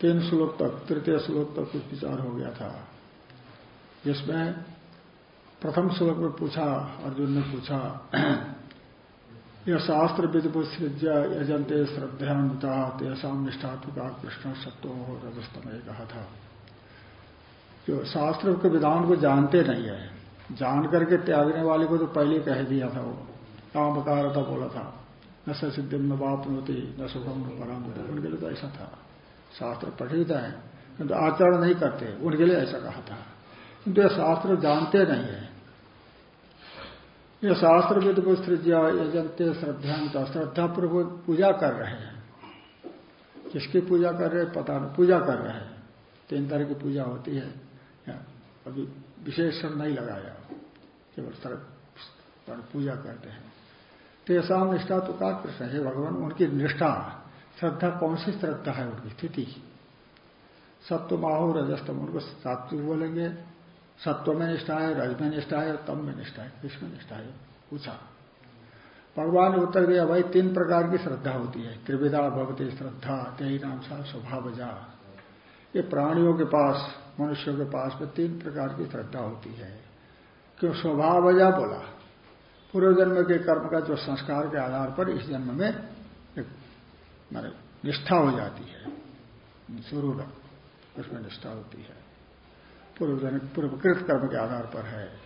तीन श्लोक तक, तृतीय श्लोक तक कुछ विचार हो गया था। जिसमें प्रथम श्लोक में पूछा, अर्जुन ने पूछा, यह शास्त्र विधिपुत्सृज्य यजंते श्रद्धान्विता तेषा निष्ठात्मिका कृष्ण सत्यो रजस्तम कहा था। जो शास्त्र के विधान को जानते नहीं है, जान करके त्यागने वाले को तो पहले कह दिया था वो। काम बता रहा था बोला था, न सिद्धि न बाप नोती न सुखम न पराम उनके लिए तो ऐसा था। शास्त्र पठित है, किंतु आचरण नहीं करते। उनके लिए ऐसा कहा था। किंतु ये शास्त्र जानते नहीं है। ये शास्त्र विद को यजंते श्रद्धा श्रद्धा पूर्वक पूजा कर रहे हैं। किसकी पूजा कर रहे पता नहीं, पूजा कर रहे हैं। तीन तरह की पूजा होती है। अभी विशेष नहीं लगाया, केवल पूजा करते हैं। तेसाम निष्ठा तो का कृष्ण है भगवान, उनकी निष्ठा। श्रद्धा कौन सी श्रद्धा है उनकी? स्थिति। सत्व माहू रजस्तम, उनको सात्विक बोलेंगे। सत्व में निष्ठा है, रज में निष्ठा है, तम में निष्ठा है किसमें निष्ठा है, पूछा। भगवान ने उत्तर दिया भाई तीन प्रकार की श्रद्धा होती है। त्रिविदा भगवती श्रद्धा, तेही नाम सा स्वभाव जा ये प्राणियों के पास, मनुष्यों के पास में तीन प्रकार की श्रद्धा होती है। क्यों स्वभावजा बोला? पूर्व जन्म के कर्म का जो संस्कार के आधार पर इस जन्म में माने निष्ठा हो जाती है। शुरू उसमें निष्ठा होती है। पूर्व पूर्वकृत कर्म के आधार पर है।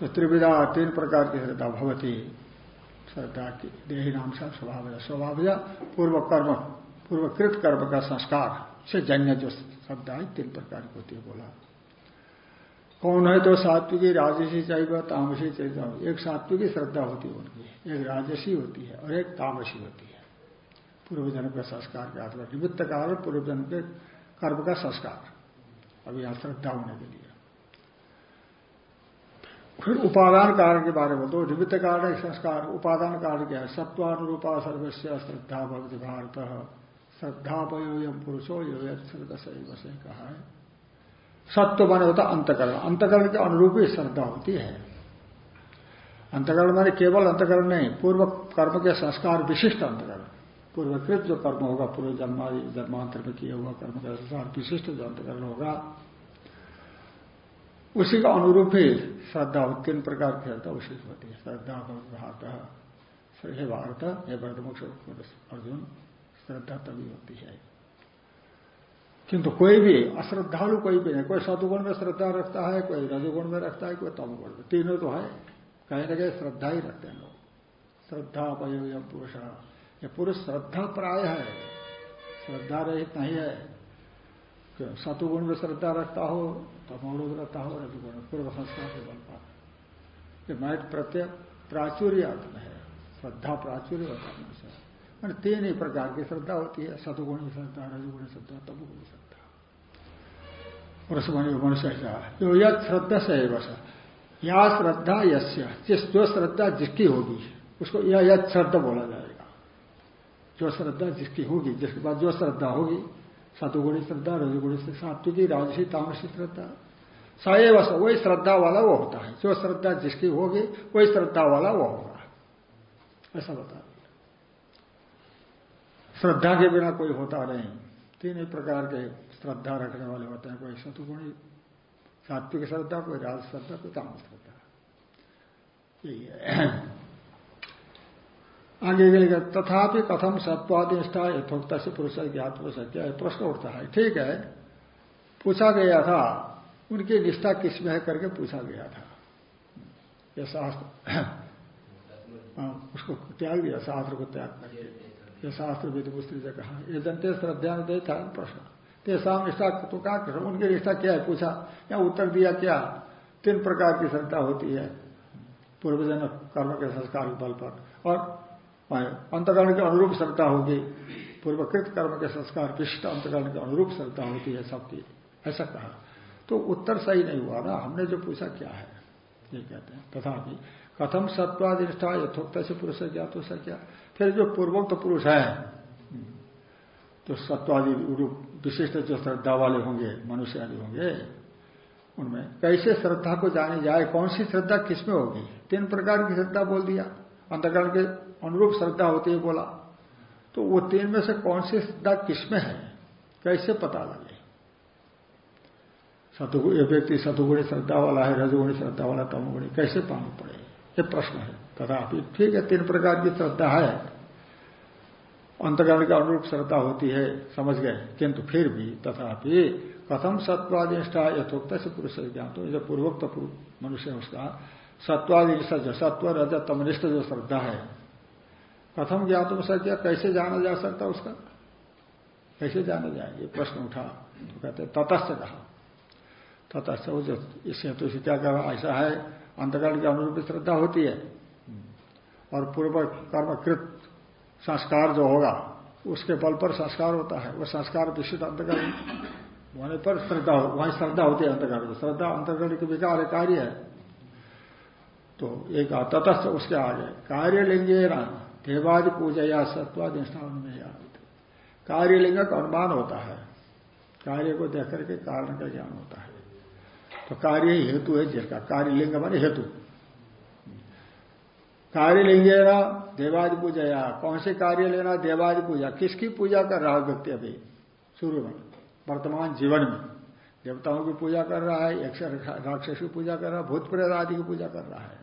तो त्रिविधा तीन प्रकार की श्रद्धा भवती। श्रद्धा की देही नाम से स्वभाव स्वभाव पूर्व कर्म पूर्वकृत कर्म का संस्कार से जन्य जो श्रद्धा है, तीन प्रकार की होती है बोला। कौन है तो सात्विकी, राजसी चाहिए तामसी चाहिए एक सात्विकी श्रद्धा होती है उनकी। एक राजसी होती है और एक तामसी होती है। पूर्व जन्म के संस्कार के आधार निमित्त कारण पूर्व जन्म के कर्म का संस्कार। अब यहाँ श्रद्धा होने के लिए फिर उपादान कारण के बारे में तो निमित्त कारण संस्कार, उपादान कारण क्या है? सत्वानुरूपा सर्वस्व श्रद्धा भक्ति भारत। श्रद्धा वयोयम पुरुषो यो सही कहा है। सत्व माने होता अंतकरण। अंतकरण के अनुरूप ही श्रद्धा होती है। अंतकरण माने केवल अंतकरण नहीं, पूर्व कर्म के संस्कार विशिष्ट अंतकरण। पूर्वकृत जो कर्म होगा पूर्व जन्मा, जन्मांतर में किया हुआ कर्म का अनुसार विशिष्ट जो अंतकरण होगा, उसी का अनुरूप ही श्रद्धा तीन प्रकार की श्रद्धा उसी होती है। श्रद्धा भारत हे भारत हे भरतमुख अर्जुन, श्रद्धा तभी होती है। किंतु कोई भी अश्रद्धालु कोई भी नहीं, कोई सदुगुण में श्रद्धा रखता है, कोई रजुगुण में रखता है, कोई तमगुण में। तीनों तो है। कहीं ना कहीं श्रद्धा ही रखते हैं लोग। श्रद्धा पय पुरुषा। ये पुरुष श्रद्धा प्राय है। श्रद्धा रहित नहीं है। सतुगुण में श्रद्धा रखता हो, तमोगुण में रखता हो, रजगुण पूर्व संस्कार से बन पाता मैट प्रत्यय प्राचुर्य है। श्रद्धा प्राचुर्य होता है मैंने तीन ही प्रकार की श्रद्धा होती है। सतुगुण श्रद्धा, रजगुण श्रद्धा, तमगुण श्रद्धा। पुरुष मनुष्य जो यद श्रद्धा से बस या श्रद्धा यश्य जिस जो श्रद्धा जिसकी होगी, उसको यह यद श्रद्धा बोला जाएगा जो श्रद्धा जिसकी होगी, जिसके बाद जो श्रद्धा होगी सतुगुणी श्रद्धा, रजगुणी सात्विकी राजसी तामसी श्रद्धा सएव वही श्रद्धा वाला वो होता है। जो श्रद्धा जिसकी होगी, वही श्रद्धा वाला वो होगा। ऐसा बता श्रद्धा के बिना कोई होता नहीं। तीन ही प्रकार के श्रद्धा रखने वाले होते हैं। कोई सतुगुणी सात्विक श्रद्धा, कोई राज श्रद्धा कोई तामस श्रद्धा। है। आगे गए तथापि कथम सत्वादिष्ठा यथोक्ता से पुरुष ज्ञात हो सकते है। प्रश्न उठता है ठीक है पूछा गया था उनकी निष्ठा किसमें है करके पूछा गया था। यह शास्त्र हाँ, उसको त्याग दिया शास्त्र को त्याग करके यह शास्त्र विधि पुस्त्री से कहा ये जनते श्रद्धा दे था प्रश्न। तेसाम निष्ठा तो क्या कर उनकी निष्ठा क्या है? पूछा या उत्तर दिया क्या? तीन प्रकार की श्रद्धा होती है पूर्वजन कर्म के संस्कार बल पर। और अंतकरण के अनुरूप श्रद्धा होगी। पूर्वकृत कर्म के संस्कार विशिष्ट अंतकरण के अनुरूप श्रद्धा होती है सबकी। ऐसा कहा। तो उत्तर सही नहीं हुआ ना। हमने जो पूछा, क्या है? ये कहते हैं। तथापि, कथम सत्वादिष्ठा यथोक्त से पुरुष क्या तो क्या? फिर जो पूर्वोक्त पुरुष है तो सत्वादि रूप विशिष्ट जो श्रद्धा वाले होंगे मनुष्य आदि होंगे, उनमें कैसे श्रद्धा को जाने जाए? कौन सी श्रद्धा किसमें होगी? तीन प्रकार की श्रद्धा बोल दिया। अंतकरण के अनुरूप श्रद्धा होती है, बोला। तो वो तीन में से कौन सी श्रद्धा किसमें है? कैसे पता लगे? सतुगुण ये व्यक्ति सतुगुणी श्रद्धा वाला है, रजगुणी श्रद्धा वाला, तमुगुणी, कैसे पाना पड़े? ये प्रश्न है। तथापि ठीक है, तीन प्रकार की श्रद्धा है। अंतकरण के अनुरूप श्रद्धा होती है, समझ गए। किंतु फिर भी तथापि कथम सत्वादिष्ठा यथोक्त से पुरुष ज्ञान। तो जो पूर्वोक्त मनुष्य है, उसका सत्वादिष्ट जो सत्व, रज, तमनिष्ठ जो श्रद्धा है कथम ज्ञातुम सत्य कैसे जाना जा सकता उसका? कैसे जाना जाए ये प्रश्न उठा तो कहते, ततस्थ कहा। ततस्थ, वो जो इस हेतु से क्या कहा ऐसा है, अंतकरण के अनुरूप श्रद्धा होती है। और पूर्व कर्मकृत संस्कार जो होगा, उसके बल पर संस्कार होता है। वह संस्कार विशिष्ट अंतकरण। होने पर श्रद्धा वहाँ श्रद्धा होती है अंतकरण श्रद्धा अंतकरण के विकार कार्य है। तो एक तटस्थ उसके आगे, कार्य लिंगे ना देवादि पूजा या सत्वाधिष्ठान में या कार्यलिंग का अनुमान होता है। कार्य को देख करके कारण का ज्ञान होता है। तो कार्य हेतु है जिसका। कार्यलिंग माने हेतु। कार्य लेंगे ना देवादि पूजा या कौन से कार्य लेना, देवादि पूजा। किसकी पूजा कर रहा व्यक्ति अभी? शुरू में। वर्तमान जीवन में। देवताओं की पूजा कर रहा है यक्ष राक्षस की पूजा कर रहा है, भूत प्रेत आदि की पूजा कर रहा है।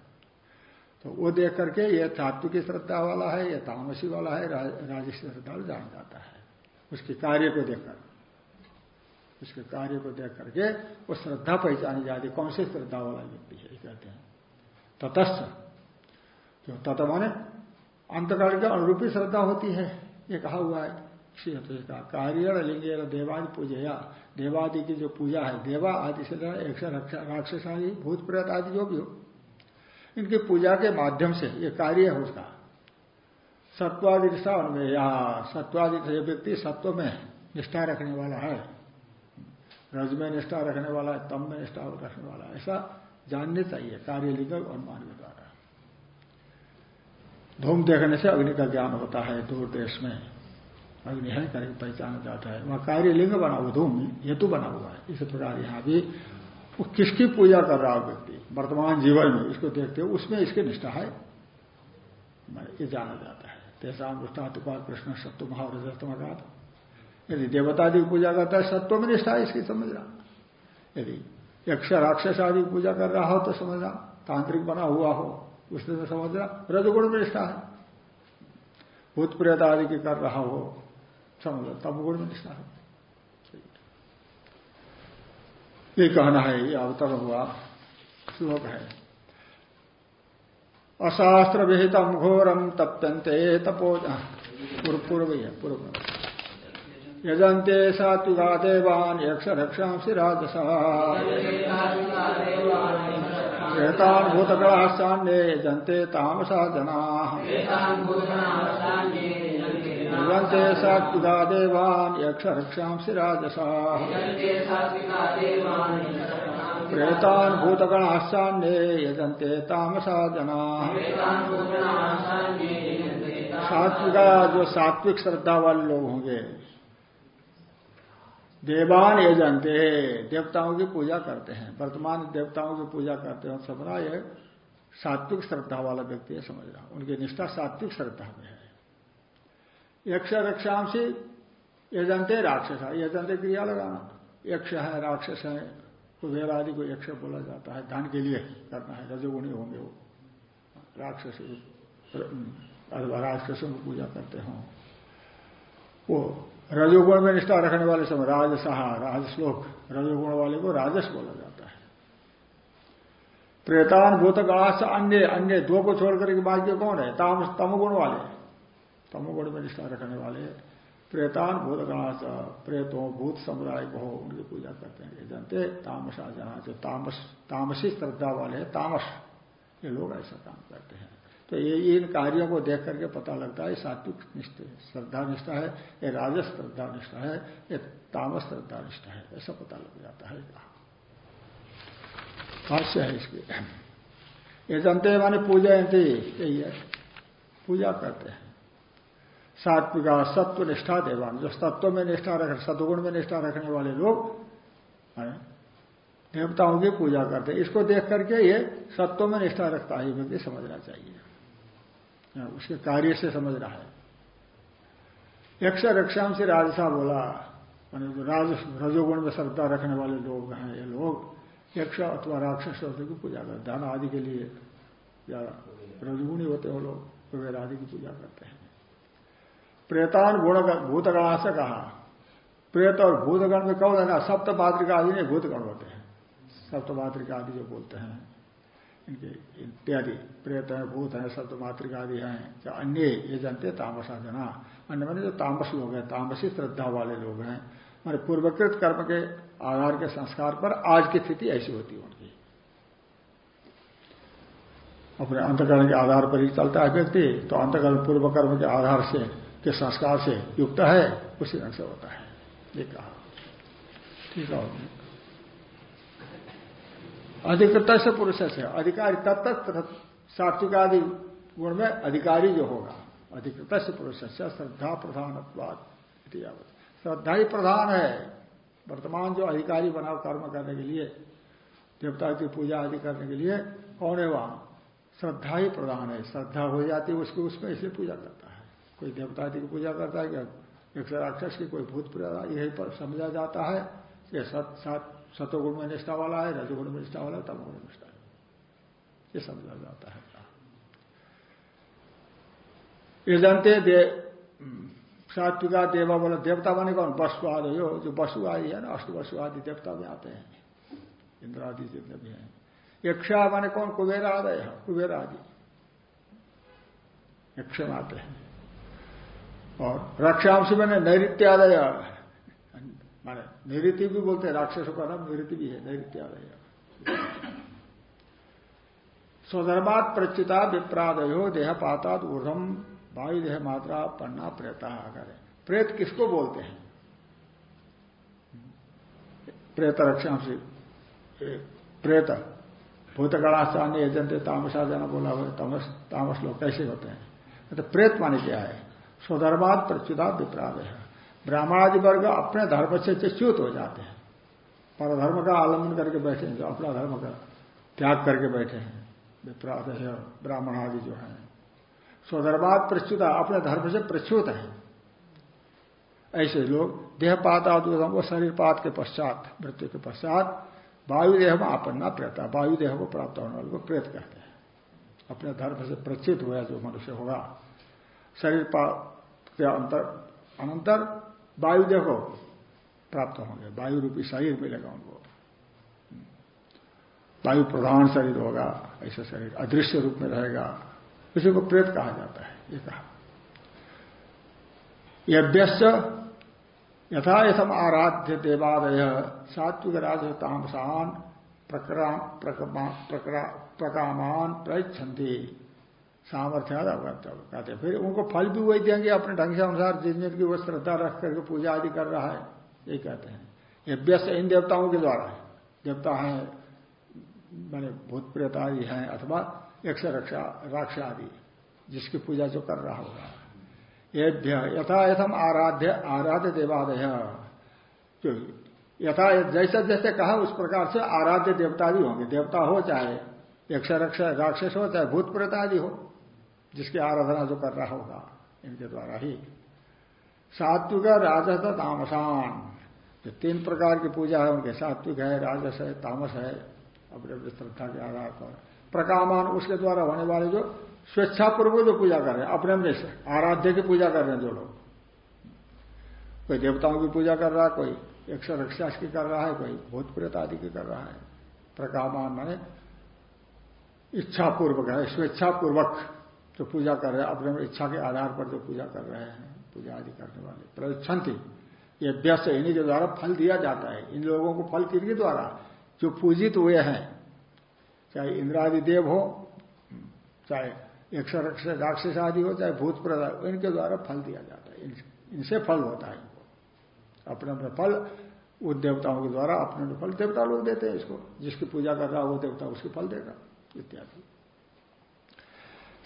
तो वो देख करके ये तात्विक श्रद्धा वाला है, या तामसी वाला है राजस्व श्रद्धा जान जाता है। उसके कार्य को देखकर उसके कार्य को देख करके वो श्रद्धा पहचानी जाती कौन सी श्रद्धा वाला व्यक्ति है कहते हैं। ततस्थ। जो तत माने अंतकाल के अनुरूपी श्रद्धा होती है। ये कहा हुआ है। का कार्य लिंगे देवादि पूजया। देवादि की जो पूजा है, देवा आदि से एक राक्षस आदि भूत प्रेत आदि जो भी हो इनकी पूजा के माध्यम से ये कार्य है उसका। सत्वादि निष्ठा उनमें, या सत्वादि व्यक्ति सत्व में निष्ठा रखने वाला है। रज में निष्ठा रखने वाला है, तम में निष्ठा रखने वाला है, ऐसा जानने चाहिए, कार्य लिंग और मान के द्वारा। धूम देखने से अग्नि का ज्ञान होता है, दूर देश में अग्नि है करके पहचाना जाता है। वहाँ कार्य लिंग बना हुआ, धूम, हेतु बना हुआ है। इस प्रकार यहाँ भी वो किसकी पूजा कर रहा हो व्यक्ति? वर्तमान जीवन में इसको देखते हो उसमें इसकी निष्ठा है। ये जाना जाता है। तेसा अनुष्ठातुपाल कृष्ण सत्व महावरजतम यदि देवता की पूजा करता है, सत्व में निष्ठा है इसकी, समझ रहा। यदि यक्ष राक्षस आदि पूजा कर रहा हो तो समझना तांत्रिक बना हुआ हो उसने उसमें समझना रजगुण में निष्ठा है। भूत प्रेत आदि की कर रहा हो, समझ तब गुण में निष्ठा है। ये कहना है, ये अवतर हुआ। श्लोक है। अशास्त्र विहितम घोरम तप्यंते तपो पूर्व है पूर्व यजंते सात्विका देवान यक्ष रक्षांसी राजसा एतान भूतगणाश्चान्ये यजंते तामसा जना। भुवंते सात्विका देवान यक्ष रक्षांसी राजसा प्रेतान भूतगणाश्चान्ये यजंते तामसा जना। सात्विका जो सात्विक श्रद्धा वाले लोग होंगे देवान यजंते देवताओं की पूजा करते हैं वर्तमान देवताओं की पूजा करते हैं समझना यह सात्विक श्रद्धा वाला व्यक्ति है समझ रहा उनकी निष्ठा सात्विक श्रद्धा में है। यक्ष रक्षांशी यजंते राक्षस यजंते क्रिया लगाना। यक्ष है, राक्षस है, कुबेर आदि को यक्ष बोला जाता है धन के लिए करना है, रजोगुणी होंगे वो। राक्षस अथवा राक्षसों की पूजा करते हो। वो रजोगुण में निष्ठा रखने वाले समय राजसहा राजश्लोक, रजोगुण वाले को राजस बोला जाता है। प्रेतान भूत गणाश अन्य अन्य दो को छोड़कर के बाकी कौन है? ताम तमगुण वाले। तमगुण में निष्ठा रखने वाले प्रेतान भूत गणाश प्रेतों, भूत समुदाय को हो, उनकी पूजा करते हैं। जनते तामसा जहाँ जो तामस, तामसी श्रद्धा वाले हैं, तामस। ये लोग ऐसा काम करते हैं। तो ये इन कार्यों को देख करके पता लगता है सात्विक निष्ठ श्रद्धा निष्ठा है, ये राजस श्रद्धा निष्ठा है, ये तामस श्रद्धा निष्ठा है, ऐसा पता लग जाता है। हास्य है इसके। ये जनते माने पूजा यही है। पूजा करते हैं। सात्विका सत्व निष्ठा देवान। जो सत्व में निष्ठा रख, सदगुण में निष्ठा रखने वाले लोग देवताओं की पूजा करते इसको देख करके ये सत्व में निष्ठा रखता है व्यक्ति समझना चाहिए। उसके कार्य से समझ रहा है। यक्ष रक्षाम से राजसा बोला राज, रजोगुण में श्रद्धा रखने वाले लोग हैं, ये लोग, यक्ष अथवा राक्षस होते की पूजा करते धन आदि के लिए या रजगुणी होते हो लोग, कुबेर आदि की पूजा करते हैं। प्रेतान गुण भूतगणा से कहा। प्रेत और भूतगण में कौन है ना? सप्त आदि नहीं, भूतगण होते हैं। सप्त मातृका आदि जो बोलते हैं, इनके इत्यादि। प्रेत है, भूत है सप्त मातृका आदि हैं या अन्य, ये जानते तामसा जना अन्य मैंने जो तामस लोग हैं, तामसी श्रद्धा वाले लोग हैं। मैंने पूर्वकृत कर्म के आधार के संस्कार पर आज की स्थिति ऐसी होती है उनकी। अपने अंतकरण के आधार पर ही चलता है व्यक्ति। तो अंतकरण पूर्व कर्म के आधार से के संस्कार से युक्त है, उसी ढंग से होता है। ये कहा। ठीक है। अधिकृत से पुरुष से अधिकारी तत्त सात्विक आदि गुण में अधिकारी जो होगा अधिकृत से पुरुष से श्रद्धा प्रधान श्रद्धा ही प्रधान है। वर्तमान जो अधिकारी बना कर्म करने के लिए, देवता की पूजा आदि करने के लिए, कौन है वहाँ? श्रद्धा ही प्रधान है। श्रद्धा हो जाती है उसकी, उसमें इसलिए पूजा करता है। कोई देवता आदि की पूजा करता है क्या एक राक्षस की कोई भूत यही पर समझा जाता है ये सतोगुण में निष्ठा वाला है, रजोगुण में निष्ठा वाला है, तमोगुण में निष्ठा ये समझा जाता है। ये जानते दे सात्विका देवा बोला, देवता बने कौन? बसु आदि हो जो बसु आदि है ना, अष्ट बसु आदि देवता भी आते हैं। इंद्र आदि जितने भी हैं। यक्षा माने कौन? कुबेर आदि, है, कुबेर आदि। यक्ष आते हैं। और रक्षांश मैंने नैत्य आदय माने नैत्य भी बोलते हैं, राक्षसों का नाम नैत्य भी है नैत्य आदय स्वधर्मात प्रचिता विप्रादयो देह पातात ऊर्धम वायु देह मात्रा पन्ना प्रेता करे प्रेत किसको बोलते हैं? प्रेत रक्षांश। प्रेत। भूतगणास्थान एजेंट तामसा जना बोला हुआ तामस तामस लोग कैसे होते हैं? तो प्रेत माने क्या है? स्वधर्माद प्रच्युता विप्राद है। ब्राह्मणादि वर्ग अपने धर्म से च्युत हो जाते हैं। पर धर्म का आलंबन करके बैठे हैं, जो अपना धर्म का त्याग करके बैठे हैं विप्राद है ब्राह्मण आदि जो है। स्वधर्माद प्रच्युता अपने धर्म से प्रच्युत है। ऐसे लोग देहपात आदि वो शरीर पात के पश्चात, मृत्यु के पश्चात वायुदेह में आपन्ना प्रेता, वायुदेह को प्राप्त होने वाले को प्रेत कहते हैं। अपने धर्म से प्रचित हुआ जो मनुष्य होगा शरीर के अंतर, अनंतर वायु देखो, प्राप्त होंगे। वायु रूपी शरीर मिलेगा उनको। वायु प्रधान शरीर होगा, ऐसा शरीर अदृश्य रूप में रहेगा। उसी को प्रेत कहा जाता है, ये कहा। यभ्यश्च यथा यथम आराध्य देवादय, सात्विक राज तामसान प्रकामान प्रयच्छन्ति। सामर्थ्य कहते फिर उनको फल भी वही देंगे अपने ढंग से, अनुसार जिन जिनकी वो श्रद्धा रख करके पूजा आदि कर रहा है, ये कहते हैं। ये व्यस्त इन देवताओं के द्वारा है। देवता है, मैंने भूत प्रेत आदि हैं, अथवा यक्ष रक्षा राक्ष आदि जिसकी पूजा जो कर रहा होगा। ये यथा यथम आराध्य आराध्य देवादय। जो यथा जैसे जैसे कहा, उस प्रकार से आराध्य देवता भी होंगे। देवता हो चाहे यक्ष रक्षा राक्षस हो, चाहे भूत प्रेत आदि हो। जिसकी आराधना जो कर रहा होगा, इनके द्वारा ही। सात्विक राजस तामसान। जो तीन प्रकार की पूजा है, उनके सात्विक है, राजस है, तामस है, अपने अपने श्रद्धा के आधार पर। प्रकामान उसके द्वारा होने वाले जो स्वेच्छापूर्वक जो पूजा कर रहे हैं, अपने अपने आराध्य की पूजा कर रहे हैं जो लोग। कोई देवताओं की पूजा कर रहा है, कोई एक रक्षा की कर रहा है, कोई भूत प्रेत आदि की कर रहा है। प्रकामान माने इच्छापूर्वक है, स्वेच्छापूर्वक। जो पूजा कर रहे हैं, अपने इच्छा के आधार पर जो पूजा कर रहे हैं, पूजा आदि करने वाले। प्रदक्षंति ये व्यस्त इन्हीं के द्वारा फल दिया जाता है। इन लोगों को फल किनके द्वारा? जो पूजित हुए हैं, चाहे इंद्रादि देव हो, चाहे एक राक्षस आदि हो, चाहे भूत प्रदान इनके द्वारा फल दिया जाता है। इनसे फल होता है इनको। अपने अपने फल उन देवताओं के द्वारा अपने फल देवता लोग देते हैं इसको। जिसकी पूजा कर रहा है, वो देवता उसकी फल देगा, इत्यादि।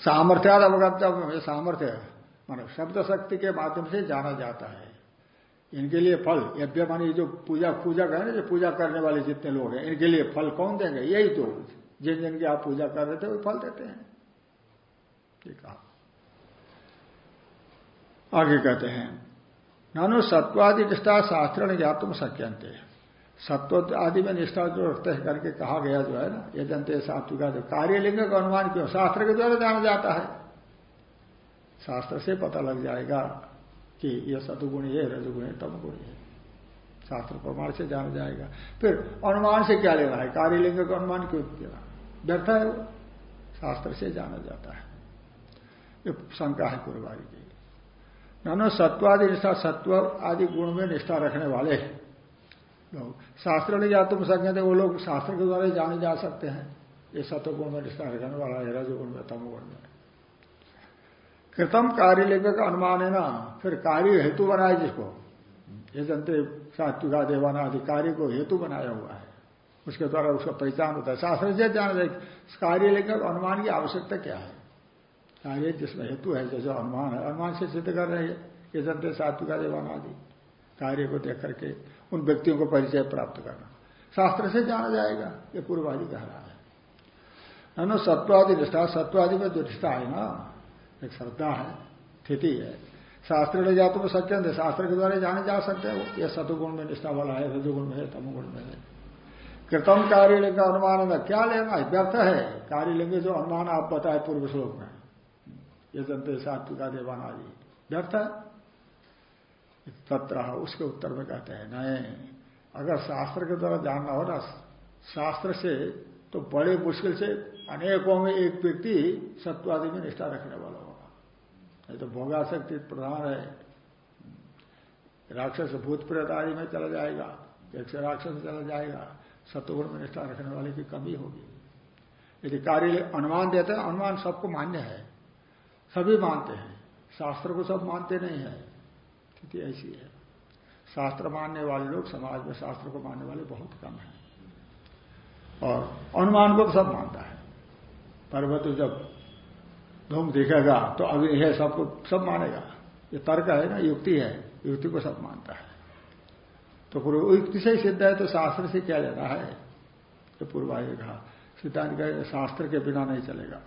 सामर्थ्याद अवगत सामर्थ्य मान शब्द शक्ति के माध्यम से जाना जाता है। इनके लिए फल यज्ञ मानी जो पूजा पूजा करें जो पूजा करने वाले जितने लोग हैं, इनके लिए फल कौन देंगे? यही तो जिन जिन की आप पूजा कर रहे थे, वो फल देते हैं। ठीक है आगे कहते हैं, नानो सत्वादि निष्ठा शास्त्र ज्ञातुम सक्यंते सत्व आदि में निष्ठा जो रखते हैं करके कहा गया जो है ना ये जनते सात्विका कार्य लिंग का अनुमान क्यों, शास्त्र के द्वारा जाना जाता है। शास्त्र से पता लग जाएगा कि यह सतुगुणी है, रजगुणी तमगुणी है। शास्त्र प्रमाण से जाना जाएगा। फिर अनुमान से क्या लेना है? कार्यलिंग का अनुमान क्यों देना व्यर्थ है वो। शास्त्र से जाना जाता है। ये शंका है कुरबारी की। नानो सत्वादि निष्ठा, सत्व आदि गुण में निष्ठा रखने वाले लोग शास्त्र ने या तुम संज्ञा वो लोग शास्त्र के द्वारा जाने जा सकते हैं। ये सत्व गुण में निष्ठा रखने वाला है, रजगुण में तमगुण में। कृतम कार्य लेकर का अनुमान है ना, फिर कार्य हेतु बनाए जिसको? ये जनते सात्विका देवाना आदि कार्य को हेतु बनाया हुआ है। उसके द्वारा उसका पहचान होता है। शास्त्र से जाना कार्य लेकर अनुमान की आवश्यकता क्या है? कार्य जिसमें हेतु है, जैसे अनुमान है, अनुमान से सिद्ध कर रहे हैं ये जनते सात्विका देवाना आदि कार्य को देख करके। उन व्यक्तियों को परिचय प्राप्त करना। शास्त्र से जाना जाएगा, ये पूर्वादि कह रहा है। ना? सत्वादि निष्ठा सत्वादि में जो निष्ठा है ना? एक श्रद्धा है, स्थिति है। शास्त्र ले जाते तो सत्य है, शास्त्र के द्वारा जाने जा सकते हैं यह सतुगुण में निष्ठा वाला है, रजुगुण में है, तमुगुण में है। कृतम कार्यलिंग का अनुमान में क्या लेना है? व्यर्थ है। कार्यलिंग जो अनुमान आप बताए पूर्व श्लोक में, ये जनते सात्विका देवान आदि व्यर्थ है। तत्र उसके उत्तर में कहते हैं, नहीं, अगर शास्त्र के द्वारा जानना हो ना, शास्त्र से तो बड़े मुश्किल से अनेकों में एक व्यक्ति सत्वादि में निष्ठा रखने वाला होगा। नहीं तो भोगाशक्ति प्रधान है। राक्षस भूत प्रेत आदि में चला जाएगा, एक से राक्षस चला जाएगा, सत्वगुण में निष्ठा रखने वाले की कमी होगी। यदि कार्य अनुमान देते हैं, अनुमान सबको मान्य है, सभी मानते हैं, शास्त्र को सब मानते नहीं है। स्थिति ऐसी है। शास्त्र मानने वाले लोग, समाज में शास्त्र को मानने वाले बहुत कम हैं। और अनुमान को तो सब मानता है। पर्वत जब धूम दिखेगा तो अग्नि है सबको सब मानेगा। ये तर्क है ना, युक्ति है। युक्ति को सब मानता है। तो पूर्व युक्ति से ही सिद्ध है तो शास्त्र से क्या लेना है? तो पूर्वाय कहा, सिद्धांत का शास्त्र के बिना नहीं चलेगा।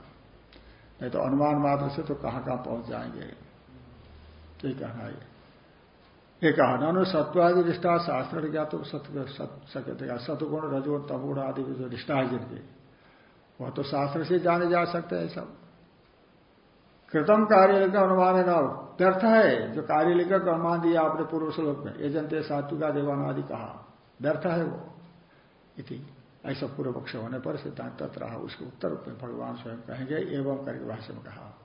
नहीं तो अनुमान मात्र से तो कहाँ कहाँ पहुँच जाएँगे? ये कहना है। ये कहा नानु सत्वादि निष्ठा शास्त्र क्या तो सत्य सतगुण, रजगुण, तमगुण आदि की जो निष्ठा है जिनकी। वह तो शास्त्र से जाने जा सकते हैं सब। कृतम कार्य अनुमान है ना? व्यर्थ है। जो कार्य का अनुमान दिया आपने पूर्व श्लोक में, ये जनते सात्विका देवान आदि कहा। व्यर्थ है वो। इति। ऐसा पूर्व पक्ष होने पर सिद्धांत रहा। उसके उत्तर में भगवान स्वयं कहेंगे, एवं करके भाष्य में कहा।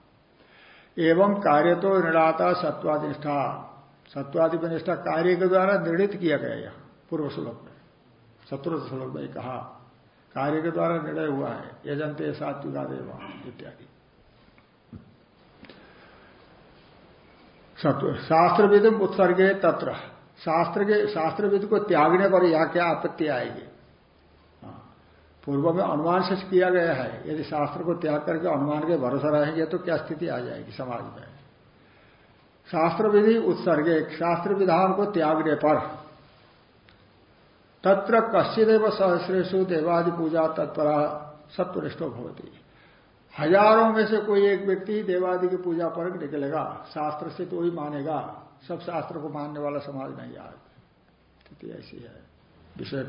एवं कार्य तो निराता सत्वादिष्ठा सत्वादि निष्ठा कार्य के द्वारा निर्णित किया गया यह, पूर्व श्लोक में। चतुर्थ श्लोक में कहा, कार्य के द्वारा निर्णय हुआ है यजंते सात्विका देवा इत्यादि। शास्त्र विधि उत्सर्गे तत्र। शास्त्र के शास्त्रविद को त्यागने पर यह क्या आपत्ति आएगी? हाँ। पूर्व में अनुमान से किया गया है, यदि शास्त्र को त्याग करके अनुमान के भरोसा रहेंगे तो क्या स्थिति आ जाएगी समाज में? शास्त्र विधि उत्सर्गे शास्त्र विधान को त्यागने पर। तत्र कश्चिदेव सहस्रेशु देवादि पूजा तत्परा सत्वनिष्ठो भवती। हज़ारों में से कोई एक व्यक्ति देवादि की पूजा पर निकलेगा। शास्त्र से तो ही मानेगा। सब शास्त्र को मानने वाला समाज नहीं आज स्थिति ऐसी है। विषय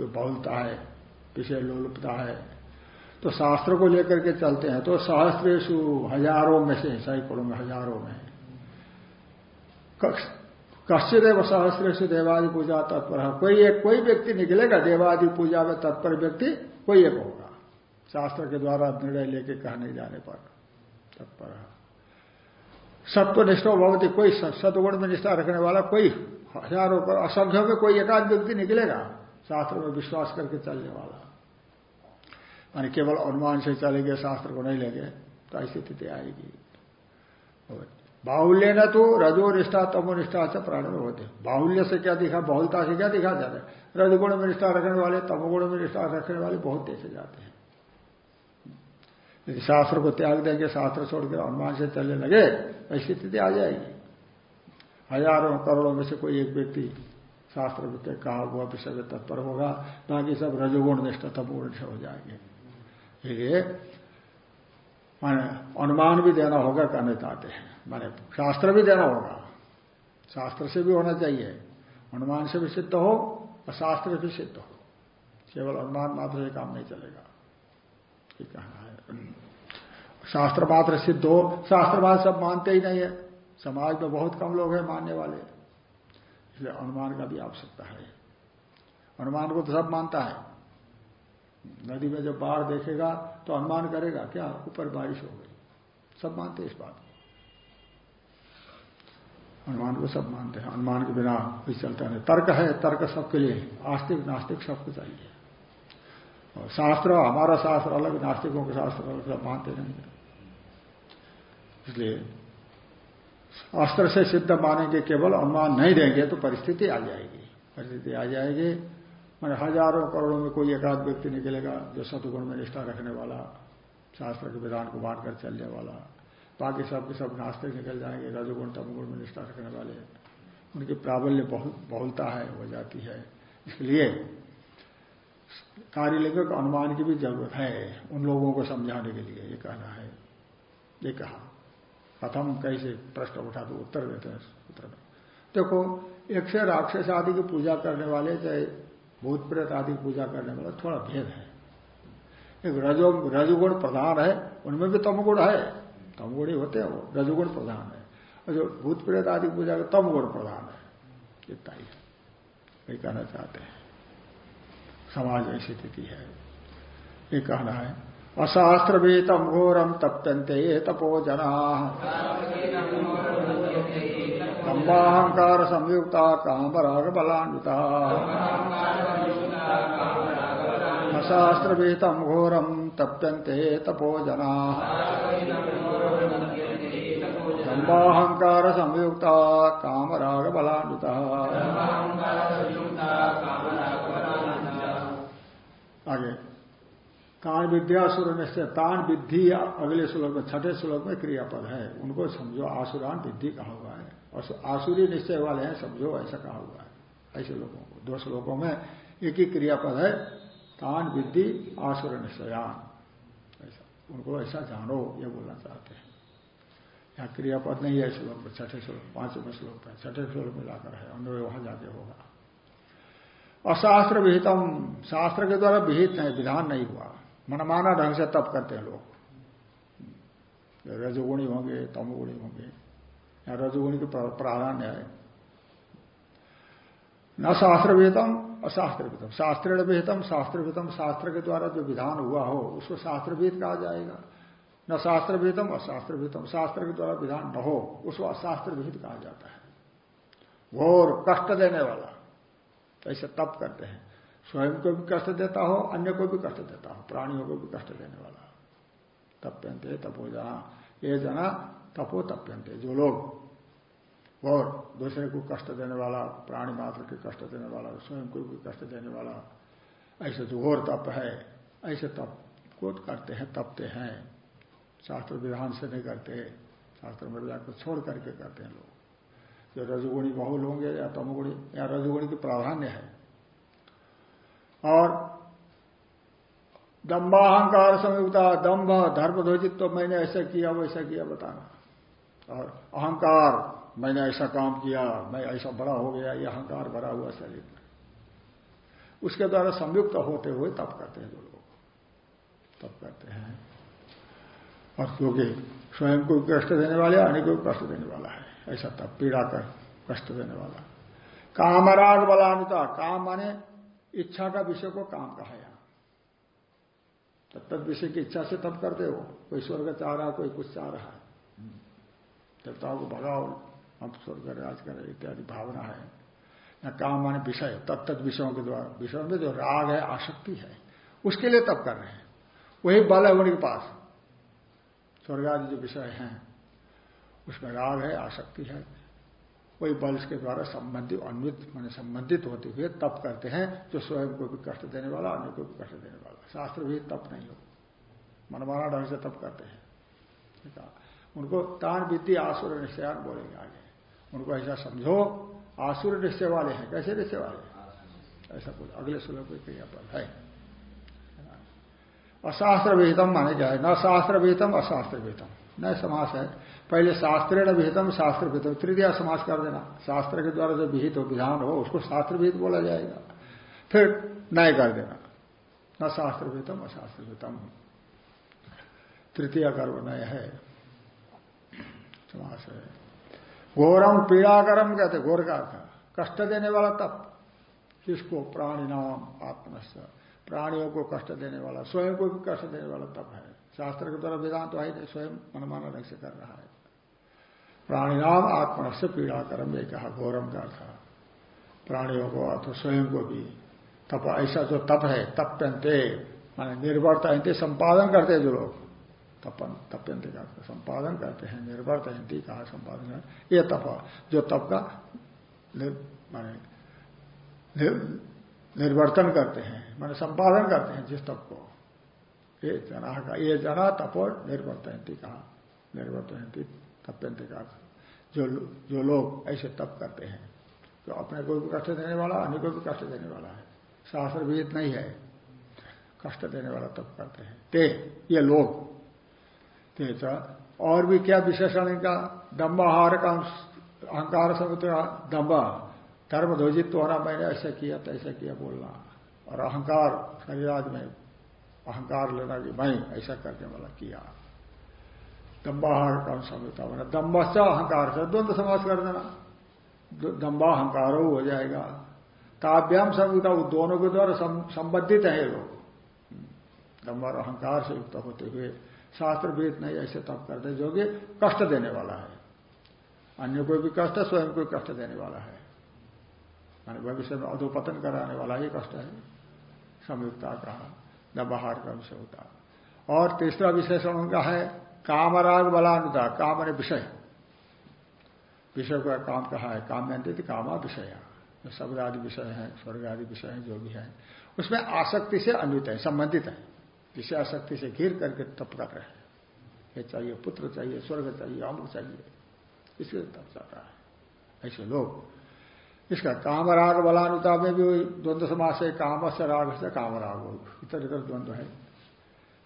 बहुलता है। विषय लोलुपता है। तो शास्त्र को लेकर के चलते हैं। तो सहस्त्रेशु हज़ारों में से, सैकड़ों में, हज़ारों में कश्चिदेव सहस्त्र देवादि पूजा तत्पर है। कोई एक, कोई व्यक्ति निकलेगा देवादि पूजा में तत्पर व्यक्ति, कोई एक होगा। शास्त्र के द्वारा निर्णय लेके कहने जाने पर तत्पर सत्वनिष्ठ भवती, कोई सतगुण में निष्ठा रखने वाला कोई हज़ारों पर असंख्यों में कोई एकाध व्यक्ति निकलेगा, शास्त्र में विश्वास करके चलने वाला। मानी केवल अनुमान से चलेंगे, शास्त्र को नहीं लेंगे तो ऐसी स्थिति आएगी। बाहुल्य न तो रजो निष्ठा तमो निष्ठा से प्राण में होते बाहुल्य से क्या दिखा, बहुलता से क्या दिखा जाता है? रजगुण में निष्ठा रखने वाले, तमोगुण में निष्ठा रखने वाले बहुत देखे जाते हैं। यदि शास्त्र को त्याग देंगे, शास्त्र छोड़कर अनुमान से चलने लगे ऐसी स्थिति आ जाएगी। हज़ारों करोड़ों में से कोई एक व्यक्ति शास्त्र के कहा हुआ, विषय में तत्पर होगा बाकी सब रजोगुण निष्ठा, तमोगुण निष्ठा हो जाएँगे। इसलिए माने अनुमान भी देना होगा कहने चाहते हैं। माने शास्त्र भी देना होगा। शास्त्र से भी होना चाहिए। अनुमान से भी सिद्ध हो और शास्त्र भी सिद्ध हो। केवल अनुमान मात्र से काम नहीं चलेगा। ये कहना है। शास्त्र मात्र सिद्ध हो, शास्त्र मात्र सब मानते ही नहीं है। समाज में बहुत कम लोग हैं मानने वाले। इसलिए अनुमान का भी आवश्यकता है। अनुमान को तो सब मानता है। नदी में जब बाढ़ देखेगा तो अनुमान करेगा, क्या ऊपर बारिश हो गई? सब मानते इस बात को। अनुमान को सब मानते हैं। अनुमान के बिना कुछ चलता नहीं। तर्क है, तर्क सबके लिए आस्तिक, नास्तिक सबको चाहिए। और शास्त्र, हमारा शास्त्र अलग, नास्तिकों के शास्त्र अलग, सब मानते नहीं इसलिए शास्त्र से सिद्ध मानेंगे, केवल अनुमान नहीं देंगे तो परिस्थिति आ जाएगी। परिस्थिति आ जाएगी मैंने हज़ारों करोड़ों में कोई एकाध व्यक्ति निकलेगा जो सतगुण में निष्ठा रखने वाला, शास्त्र के विधान को मानकर चलने वाला, बाकी सब के सब नास्तिक निकल जाएँगे, रजगुण तमगुण में निष्ठा रखने वाले। उनकी प्राबल्य बहुत बहुलता है, हो जाती है। इसलिए कार्यलिंग का अनुमान की भी ज़रूरत है उन लोगों को समझाने के लिए, ये कहना है। ये कहा। प्रथम कैसे प्रश्न उठा तो उत्तर देते हैं उत्तर में। देखो एक से राक्षस आदि की पूजा करने वाले चाहे भूत प्रेत आदि पूजा करने वाला थोड़ा भेद है। एक रजो, रजगुण प्रधान है, उनमें भी तमगुण है। तमगुण ही होते हैं वो, रजगुण प्रधान है। और जो भूत प्रेत आदि पूजा का तमगुण प्रधान है। इतना ही। वही कहना चाहते हैं। समाज ऐसी स्थिति है। ये कहना है अशास्त्र भी तम घोरम तप्यंते तपो जना लंबाहंकार संयुक्ता कामराग बलान्विता अशास्त्र भी तम घोरम तप्यंते तपो जना। लंबाहंकार संयुक्ता कामराग बलान्विता आगे। कान विद्या निश्चय तान विद्धि अगले श्लोक में, छठे श्लोक में क्रियापद है। उनको समझो आसुरान विद्धि कहा हुआ है। और आसुरी निश्चय वाले हैं समझो ऐसा कहा हुआ है। ऐसे लोगों को दो श्लोकों में एक ही क्रियापद है, तान विद्धि आसुर निश्चयान। ऐसा। उनको ऐसा जानो, ये बोलना चाहते हैं। यहाँ क्रियापद नहीं है, श्लोक में, छठे श्लोक, पाँचवें श्लोक में, छठे श्लोक में जाकर है अन्वय वहाँ जाके होगा। अशास्त्र विहितम, शास्त्र के द्वारा विहित नहीं विधान नहीं हुआ। मनमाना ढंग से तप करते हैं लोग। रजोगुणी होंगे, तमोगुणी होंगे। रजोगुणी के प्राधान्य है। न शास्त्र विहितम अशास्त्र विहितम शास्त्र विहितम शास्त्र विहितम शास्त्र के द्वारा जो विधान हुआ हो, उसको शास्त्र विहित कहा जाएगा। न शास्त्र विहितम अशास्त्र विहितम शास्त्र के द्वारा विधान न हो, उसको अशास्त्र विहित कहा जाता है। घोर कष्ट देने वाला, ऐसे तप करते हैं। स्वयं को भी कष्ट देता हो, अन्य को भी कष्ट देता हो, प्राणियों को भी कष्ट देने वाला। तपो जना ये जना तपो तप्यंते जो लोग और दूसरे को कष्ट देने वाला, प्राणी मात्र के कष्ट देने वाला, स्वयं को भी कष्ट देने वाला, ऐसे जो और तप है, ऐसे तप को करते हैं, तपते हैं। शास्त्र विधान से नहीं करते, शास्त्र मर्यादा को छोड़ करके करते हैं लोग। जो रजगुणी बहुल होंगे, या तमगुणी, या रजगुणी की प्राधान्य है। और दम्बाहंकार संयुक्ता, दम्भ धर्म तो मैंने ऐसा किया, वैसा किया, बताना। और अहंकार, मैंने ऐसा काम किया, मैं ऐसा बड़ा हो गया, ये अहंकार भरा हुआ शरीर। में उसके द्वारा संयुक्त होते हुए तप करते हैं जो लोग। तप करते हैं। और क्योंकि स्वयं को कष्ट देने वाले, अन्य को कष्ट देने वाला है। ऐसा तब पीड़ा कर कष्ट देने वाला। कामराग बलानुता काम माने इच्छा का विषय को काम कहा यहाँ। तब तक विषय की इच्छा से तब करते हो, कोई स्वर्ग चाह रहा, कोई कुछ चाह रहा है। देवताओं को भगाओ हम स्वर्ग राज करें, इत्यादि भावना है। या काम माने विषय तत्त विषयों के द्वारा, विषयों में जो राग है, आसक्ति है, उसके लिए तब कर रहे हैं। वही बल है उनके पास स्वर्ग आदि जो विषय हैं, उसमें राग है, आसक्ति है, वही बल के द्वारा संबंधित, अन्वित, मान संबंधित होते हुए तप करते हैं, जो स्वयं को भी कष्ट देने वाला, अन्य को भी कष्ट देने वाला। शास्त्र भी तप नहीं हो, मनमाना ढंग से तप करते हैं। उनको तान विद्धि आसुर निश्चयान बोलेंगे आगे। उनको ऐसा समझो, आसुर निश्चय वाले हैं। कैसे निश्चय वाले? ऐसा बोले। अगले श्लोक में क्रिया पर है। अशास्त्र विहितम माने क्या है? न शास्त्र विहितम अशास्त्र विहितम न समास है। पहले शास्त्रेण विहितम शास्त्र विहितम तृतीय समास कर देना। शास्त्र के द्वारा जो विहित हो, विधान हो, उसको शास्त्र विहित बोला जाएगा। फिर नय कर देना। न शास्त्र विहितम अशास्त्र विहितम तृतीय कर्म नय है। समास है घोरम पीड़ाकरम कहते घोर का अर्थ कष्ट देने वाला तप किसको प्राणी नाम आत्मस्थ, प्राणियों को कष्ट देने वाला, स्वयं को भी कष्ट देने वाला तप है। शास्त्र के द्वारा वेदांत तो है स्वयं मनमाना ढंग से कर रहा है। प्राणी नाम आत्मस्थ, पीड़ाकरम, ये कहा घोरम का अर्थ प्राणियों को अथवा स्वयं को भी तप, ऐसा जो तप है तप्यंते माने निर्भरता संपादन करते जो लोग। तपन तप्यंत का संपादन करते हैं निर्भर हिंदी कहा संपादन है। ये तप, जो तप का माने निर्वर्तन करते हैं, माने संपादन करते हैं जिस तप को। ये जना का, ये जना तपो निर्वर्तयंती कहा। निर्वर्तयंती तप्यंत का जो जो लोग ऐसे तप करते हैं तो अपने को भी कष्ट देने वाला, अन्य को भी कष्ट देने वाला है। शास्त्र विहित नहीं है। कष्ट देने वाला तप करते हैं। ते, ये लोग और भी क्या विशेषण इनका? दम्बाहार का अहंकार समुद्र दम्बा धर्म ध्वजित होना मैंने ऐसा किया, तैसा किया बोलना। और अहंकार, शरीराज में अहंकार लेना कि मैं ऐसा करने वाला किया। दम्बाहार का समझता बना दम्बा अहंकार से द्वंद्व समाज कर देना। दम्बा अहंकार हो जाएगा। ताभ्याम संहिता वो दोनों के द्वारा संबंधित है लोग। दम्बा अहंकार से युक्त होते हुए शास्त्र वेद नहीं, ऐसे तप करते जो कि कष्ट देने वाला है। अन्य कोई भी कष्ट है, स्वयं कोई कष्ट देने वाला है। मान भविष्य में अधोपतन कराने वाला ही कष्ट है। संयुक्ता कहा न बाहर का विषय होता और तीसरा विशेषण उनका है, कामराग बलानुता काम ने विषय। विषय को काम कहा है, काम में कामा विषय। शब्द आदि विषय है स्वर्ग आदि विषय है, जो भी है, उसमें आसक्ति से अन्वित है, संबंधित है। विषयाशक्ति से घिर करके तप कर रहे हैं। ये चाहिए, पुत्र चाहिए, स्वर्ग चाहिए अमुक चाहिए। इसलिए तप चल रहा है। ऐसे लोग। इसका कामराग बलानुता में भी द्वंद्व समास है काम से राग से कामराग हो। इतर इतर द्वंद्व है।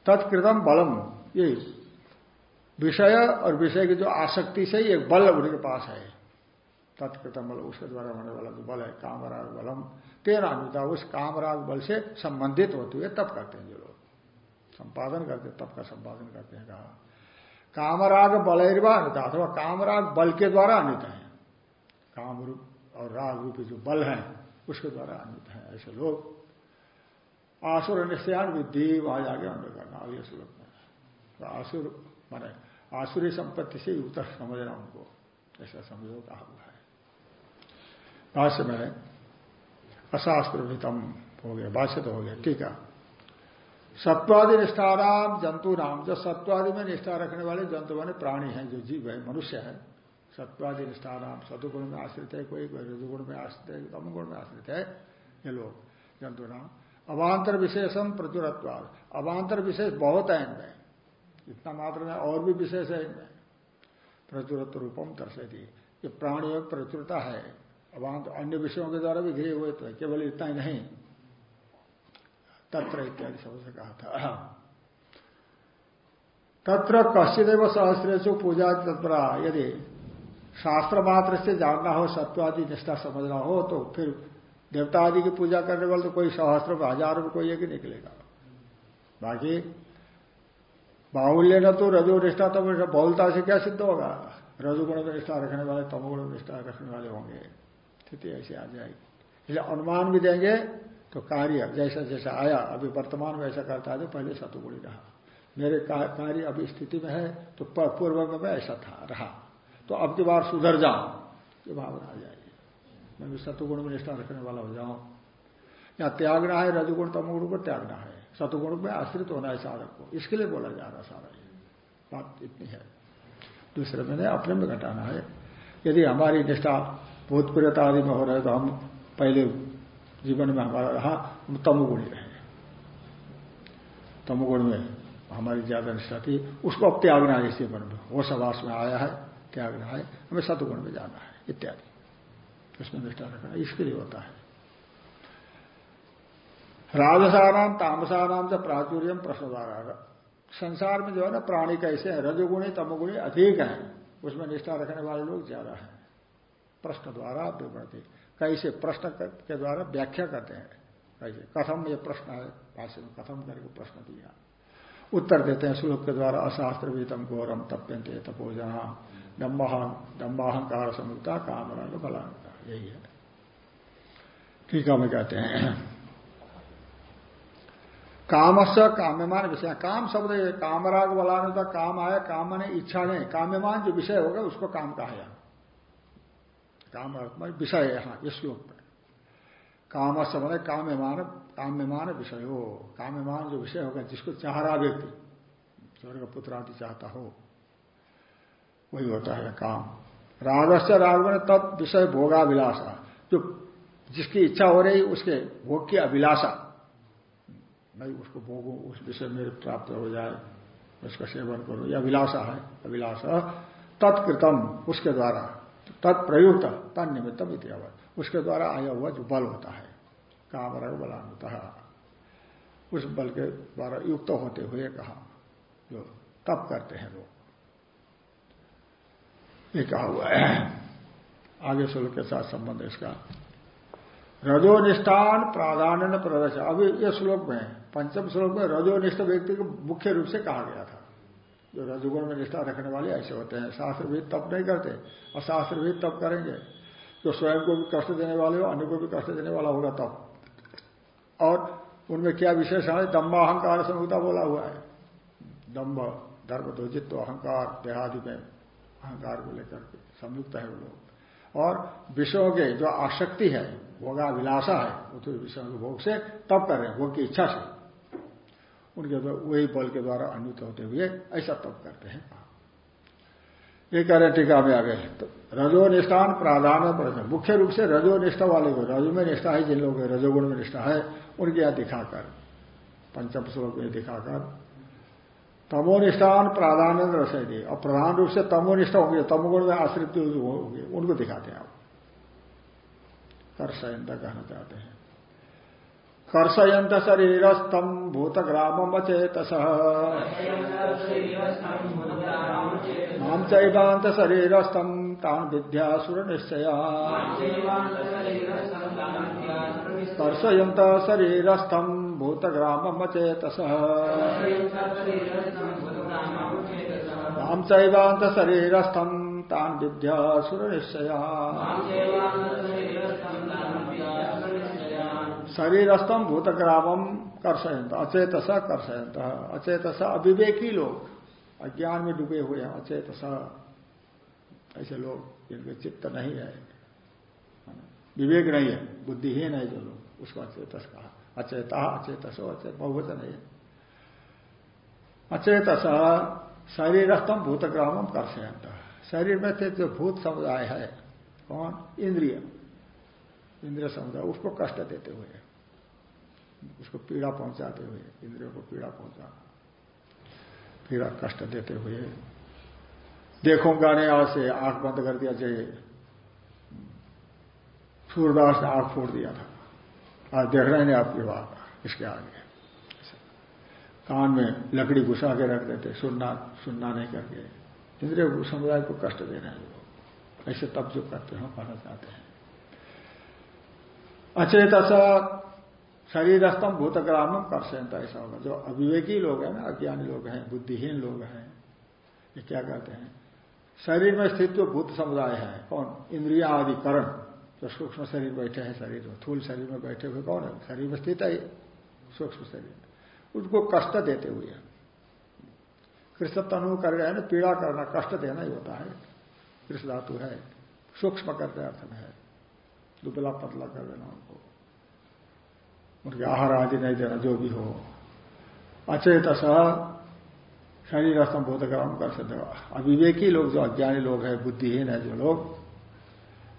तत्कृतम बलम। ये विषय और विषय की जो आसक्ति से एक बल उनके पास है। तत्कृतम बल, उसके द्वारा होने वाला जो बल है, कामराग बलम। तेरा अनुता उस कामराग बल से संबंधित होते हुए तप करते हैं जो लोग। संपादन करते तप का संपादन करते हैं, कहा। कामराग बलैर्वा अनुता, अथवा कामराग बल के द्वारा अन्वित है। काम रूप और राग रूपी जो बल है, उसके द्वारा अन्वित है, ऐसे लोग। आसुर निश्चयान विद्धि, वहाँ जाके अंदर करना अगले श्लोक में तो आसुर, माने आसुरी संपत्ति से युक्त समझना उनको, ऐसा समझो कहा हुआ है। भाष्य में अशास्त्र हो गया, भाष्य तो हो गया, ठीक है। सत्वादि निष्ठाराम जंतु नाम जो सत्वादि में निष्ठा रखने वाले जंतु माने प्राणी हैं, जो जीव है, मनुष्य है। सत्वादि निष्ठाराम सतुगुण में आश्रित है कोई कोई रजुगुण में आश्रित है तमुगुण में आश्रित है, ये लोग, जंतु नाम अवान्तर विशेषम प्रचुरत्वाद। अवान्तर विशेष बहुत है इनमें। इतना मात्र में और भी विशेष है इनमें। प्रचुरत्व रूपम दर्शेती ये प्राणियों प्रचुरता है। अवान्त अन्य विषयों के द्वारा भी घिरे हुए तो केवल इतना ही नहीं। तत्र इत्यादि शब्द से कहा था। तत्र कश्चिदेव सहस्रेशु पूजा तत्परा, यदि शास्त्र मात्र से जानना हो, सत्वादि निष्ठा समझना हो तो फिर देवता आदि की पूजा करने वाले तो कोई सहस्त्र में हज़ारों में कोई एक ही निकलेगा बाकी बाहुल्य न तो रजो निष्ठा तम बहुलता से क्या सिद्ध होगा? रजोगुण में निष्ठा रखने वाले तमोगुण में निष्ठा रखने वाले होंगे। स्थिति ऐसी आ जाएगी। इसलिए अनुमान भी देंगे तो कार्य जैसा जैसा आया, अभी वर्तमान में ऐसा करता है तो पहले सतुगुणी रहा। मेरे कार्य अभी स्थिति में है तो पूर्व में मैं ऐसा था, रहा। तो अब की बार सुधर जाओ, ये भावना आ जाएगी। मैं भी सतुगुण में निष्ठा रखने वाला हो जाऊँ। या त्यागना है, रजुगुण तमगुण को त्यागना है। सतुगुण में आश्रित होना है साधक को। इसके लिए बोला जा रहा सारा ये। बात इतनी है। दूसरे में नहीं, अपने में घटाना है। यदि हमारी निष्ठा भूतप्रियता आदि में हो रहे तो हम पहले जीवन में हमारा रहा, हम तमोगुणी रहे तमोगुण में हमारी ज़्यादा निष्ठा थी, उसको अब त्यागना है इसी मन में वो सवास में आया है त्यागना है हमें सतगुण में जाना है, इत्यादि। उसमें निष्ठा रखना, इसके लिए होता है। राजसाराम, तामसाराम से प्राचुर्य प्रश्न द्वारा संसार में जो है ना, प्राणी कैसे है? रजोगुणी, तमोगुणी अधिक है। उसमें निष्ठा रखने वाले लोग ज़्यादा है। प्रश्न द्वारा विवृति कैसे प्रश्न के द्वारा व्याख्या करते हैं। कैसे? कथम ये प्रश्न है, भाष्य में कथम करके प्रश्न दिया। उत्तर देते हैं श्लोक के द्वारा अशास्त्र वीतम घोरम तप्यंते तपोजना दम्बाहंकार समुता कामराग बलांगा यही है। ठीक है कहते हैं। कामस्य काम्यमान विषय। काम शब्द कामराग बलानुता काम आया, काम ने इच्छा नहीं। काम्यमान जो विषय होगा, उसको काम कहा काम विषय है यहाँ, इस श्लोक में। काम समय काम्यमान काम्यमान विषय हो। काम्यमान जो विषय होगा, जिसको चाह रहा व्यक्ति स्वर्ग पुत्र आदि चाहता हो, वही होता है काम। रागस्य राग ने तब विषय भोगाभिलाषा। जो जिसकी इच्छा हो रही, उसके भोग की अभिलाषा। मैं उसको भोगू, उस विषय मेरे प्राप्त हो जाए, उसका सेवन करूँ। यह अभिलाषा है, अभिलाषा तत्कृतम, उसके द्वारा। तत्प्रयुक्त तन निमित्तम इतिहावत उसके द्वारा आया हुआ जो बल होता है काम रग बलानुता उस बल के द्वारा युक्त होते हुए कहा, जो तप करते हैं लोग। ये कहा हुआ है। आगे श्लोक के साथ संबंध इसका। रजोनिष्ठान प्राधान्य प्रदर्शन। अभी ये श्लोक में, पंचम श्लोक में रजोनिष्ठ व्यक्ति को मुख्य रूप से कहा गया था। जो रजोगुण में निष्ठा रखने वाले ऐसे होते हैं। शास्त्रविद तप नहीं करते। और शास्त्रविद तप करेंगे। जो स्वयं को भी कष्ट देने वाले हो, अन्य को भी कष्ट देने वाला होगा तप। और उनमें क्या विशेष है? दम्बा अहंकार संहिता बोला हुआ है। दम्ब धर्म ध्वजित्व अहंकार, देहादि में अहंकार को लेकर के संयुक्त है वो लोग। और विषयों के जो आसक्ति है भोगा विलासा है, वो तो विषयों के भोग से तब कर भोग की इच्छा से। उनके वही बल के द्वारा अन्वित होते हुए ऐसा तप करते हैं। ये कह रहे टीका में आ गए तो रजोनिष्ठान प्राधान्य पर मुख्य रूप से रजो निष्ठा वाले को, रजो में निष्ठा है, जिन लोगों रजोगुण में निष्ठा है, उनके यहाँ दिखाकर, पंचम श्लोक में दिखाकर। तमोनिष्ठान प्राधान्य रसय दे और प्रधान रूप से तमोनिष्ठा होंगे, तमोगुण में आश्रित होंगे, उनको दिखाते हैं आप। कर कर्षयंत कहना चाहते हैं। कर्षयंत शरीरस्थम भूतग्रामम अचेतस नाम चैवांत शरीरस्थम तान विद्यासुर निश्चया कर्षयंत शरीरस्थम भूतग्रामम अचेतस नाम चैवांत शरीरस्थम तान विद्यासुर निश्चया शरीरस्थम भूतग्रामम कर्षयंत अचेतस कर्षयंत अचेतस अविवेकी लोग अज्ञान में डूबे हुए हैं, अचेतस। ऐसे लोग, जिनके चित्त नहीं है। विवेक नहीं है, बुद्धिहीन है जो लोग, उसको अचेतस कहा। अचेता, अचेतस, अचेत, बहुवचन है। अचेतस शरीरस्थम भूतग्रामम कर्षयंत शरीर में थे जो भूत समुदाय है, कौन? इंद्रिय। इंद्रिय समुदाय, उसको कष्ट देते हुए। उसको पीड़ा पहुंचाते हुए, इंद्रियों को पीड़ा पहुंचाना पीड़ा कष्ट देते हुए देखूँगा नहीं आज से आँख बंद कर दिया चाहिए सूरदास ने आँख फोड़ दिया था। आज देख रहे नहीं आपकी बात, इसके आगे। कान में लकड़ी घुसा के रख देते, सुनना सुनना नहीं करके। इंद्रिय समुदाय को कष्ट दे रहे हैं लोग ऐसे तब जो करते हैं कहना चाहते हैं। अचेत शरीरस्थम भूतग्रामम कर सकता ऐसा होगा। जो अविवेकी लोग हैं ना, अज्ञानी लोग हैं, बुद्धिहीन लोग हैं, ये क्या कहते हैं? शरीर में स्थित जो भूत समुदाय है, कौन? इंद्रिया आदि करण जो सूक्ष्म शरीर बैठे हैं शरीर में, थूल शरीर में बैठे हुए कौन है? शरीर में स्थित है सूक्ष्म शरीर। उनको कष्ट देते हुए। कृष्ण तनु कर हैं ना, पीड़ा करना, कष्ट देना ही होता है। कृष्ण धातु है, सूक्ष्म करते अर्थ में है। दुबला पतला कर देना उनको। उनके आहार आदि नहीं देना, जो भी हो। अचेत शरीर स्तम बोधग्राम कर सकते अविवेकी लोग जो अज्ञानी लोग हैं, बुद्धिहीन है जो लोग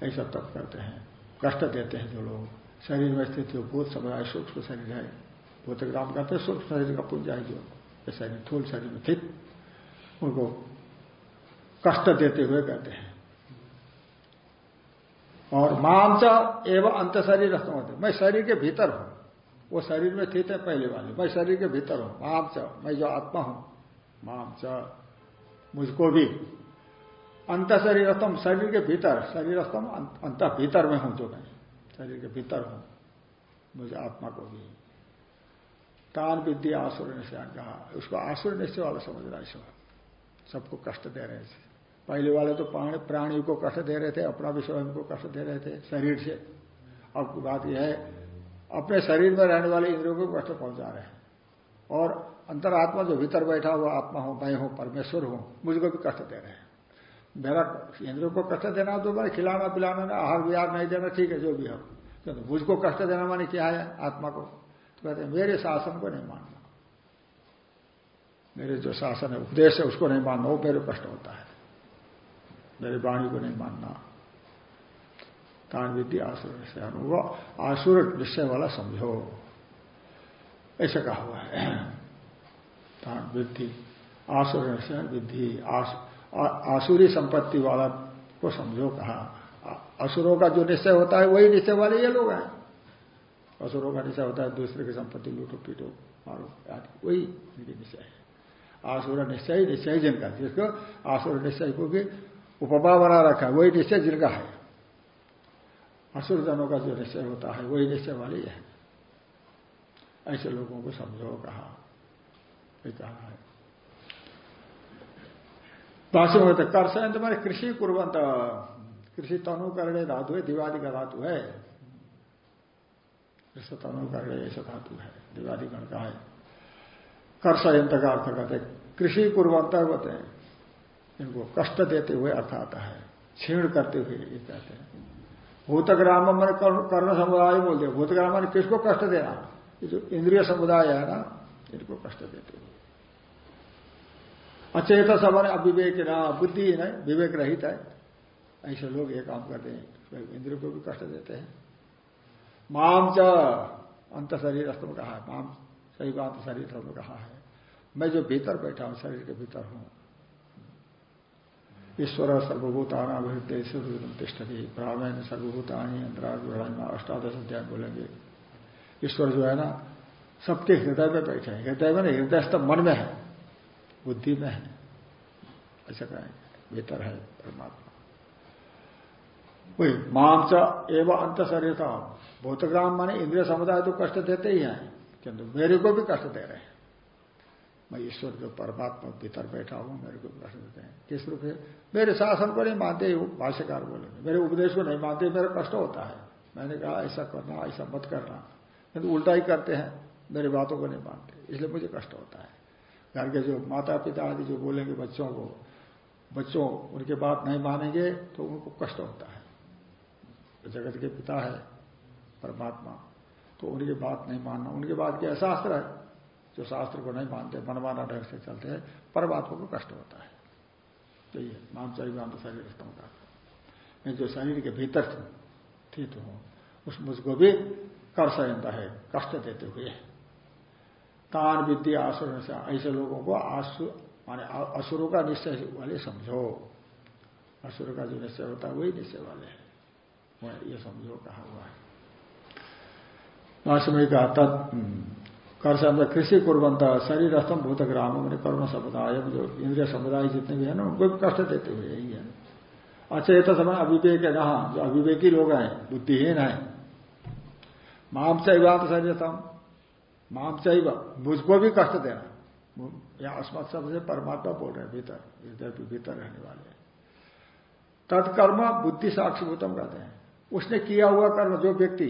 ऐसा तप करते हैं। कष्ट देते हैं जो लोग। शरीर में स्थित जो भूत समुदाय सूक्ष्म शरीर है। बोधग्राम करते हैं, सूक्ष्म शरीर का पुंज है जो। शरीर, थूल शरीर में स्थित। उनको कष्ट देते हुए कहते हैं। और मामच एवं अंत शरीर होते मैं शरीर के भीतर हूँ। वो शरीर में स्थित है पहले वाले। मैं शरीर के भीतर हूँ। मामच मैं जो आत्मा हूँ। मामच मुझको भी। अंत शरीरस्तम शरीर के भीतर। शरीरस्तम अंत भीतर में हूँ जो मैं। शरीर के भीतर हूँ। मुझे आत्मा को भी। तान विद्या आसुर निश्चय कहा उसको आसुर निश्चय वाला समझ रहा है सबको कष्ट दे रहे थे पहले वाले तो प्राणी को कष्ट दे रहे थे, अपना भी स्वयं को कष्ट दे रहे थे, शरीर से। अब बात यह है अपने शरीर में रहने वाले इंद्रियों को कष्ट पहुँचा रहे हैं। और अंतरात्मा जो भीतर बैठा हुआ आत्मा हो, मैं हूँ, परमेश्वर हूँ, मुझको भी कष्ट दे रहे हैं। मेरा इंद्रियों को कष्ट देना तो मैं खिलाना पिलाना आहार विहार नहीं देना, ठीक है, जो भी हो। तो मुझको कष्ट देना माने क्या है? आत्मा को। तो कहते हैं, मेरे शासन को नहीं मानना। मेरे जो शासन है, उपदेश है, उसको नहीं मानना, वो मेरे कष्ट होता है। मेरे वाणी को नहीं मानना। तान विद्धि आसुर निश्चय अनुभव आसुर निश्चय वाला समझो ऐसा कहा हुआ है। तान विद्धि आसुर निश्चय विद्धि आसुरी संपत्ति वाला को समझो कहा। असुरों का जो निश्चय होता है, वही निश्चय वाले ये लोग हैं। असुरों का निश्चय होता है, दूसरे की संपत्ति लूटो, पीटो, मारो, आदि। वही इनके निश्चय है। आसुर निश्चय निश्चय जिनका, जिसको आसुर निश्चय को भी उपमा बना रखा है, वही निश्चय जिनका है। असुर जनों का जो निश्चय होता है, वही निश्चय वाली है। ऐसे लोगों को समझो कहा। कहा है। भाष्य में कर सकते तुम्हारे कृषि कुरबंत कृषि तनु करने धातु है, दिवाली का धातु है। कृषि तनु करने ऐसा धातु है, दिवाली गण का है। कर संयंत्र का अर्थ करते कृषि कुरबंत होते हैं। इनको कष्ट देते हुए अर्थ आता है, छीण करते हुए ये कहते हैं। भूतग्राम मैंने कर्ण समुदाय बोल दिया। भूतग्राम ने किसको कष्ट देना? जो इंद्रिय समुदाय है ना, इनको कष्ट देते हुए अचेत समान अविवेक ना, बुद्धि है विवेक रहित है। ऐसे लोग ये काम करते हैं इंद्र को भी कष्ट देते हैं। माम च, अंत शरीर अस्तम कहा है। माम सही बात शरीर कहा है। मैं जो भीतर बैठा हूँ, शरीर के भीतर हूँ। ईश्वर सर्वभूतानाभिवृत्ति तिष्ठती ब्राह्मण सर्वभूतानी अंतराग्रहण में अष्टादश अध्याय बोलेंगे ईश्वर जो है ना सबके हृदय में बैठे हैं। हृदय में हृदय मन में है। बुद्धि में है। ऐसा कहेंगे भीतर है परमात्मा। वही मामच एवं अंत शरीर था भूतग्राम माने इंद्रिय समुदाय तो कष्ट देते ही हैं, किंतु मेरे को भी कष्ट दे रहे हैं। मैं ईश्वर जो परमात्मा भीतर बैठा हूँ, मेरे को प्रश्न देते हैं। किस रूप से मेरे शासन को नहीं मानते भाष्यकार बोलेंगे मेरे उपदेश को नहीं मानते, मेरा कष्ट होता है। मैंने कहा, ऐसा करना, ऐसा मत करना। नहीं तो उल्टा ही करते हैं, मेरी बातों को नहीं मानते, इसलिए मुझे कष्ट होता है। घर के जो माता पिता आदि जो बोलेंगे बच्चों को, बच्चों उनके बात नहीं मानेंगे तो उनको कष्ट होता है। जगत के पिता है परमात्मा तो उनकी बात नहीं मानना। उनकी बात क्या शास्त्र है? जो शास्त्र को नहीं मानते, मनमाना ढंग से चलते हैं, परमात्मा को कष्ट होता है। तो ये मामचारी माम शरीर स्तम का मैं जो शरीर के भीतर स्थित हूँ, उस मुझको भी कर सकता है, कष्ट देते हुए। तान विद्या, आसुर से ऐसे लोगों को आसु, माने असुरों का निश्चय वाले समझो। असुर का जो निश्चय होता है, वही निश्चय वाले हैं। ये समझो, कहा हुआ है। भाष्य में कहा कर सकता कृषि कुरबंता, शरीर अस्तम भूत ग्राम मैंने कर्म समुदाय जो इंद्रिय समुदाय जितने भी है ना, उनको भी कष्ट देते हुए यही है। अच्छा ये तो समय अविवेक है कहा जो अविवेकी लोग हैं, बुद्धिहीन है। माम चैवात शरीरतम माम चैव मुझको भी कष्ट देना। या अस्मत शब्द से परमात्मा बोल रहे भीतर इधर भीतर रहने वाले तत्कर्म बुद्धि साक्षीभूतम कहते हैं। उसने किया हुआ कर्म, जो व्यक्ति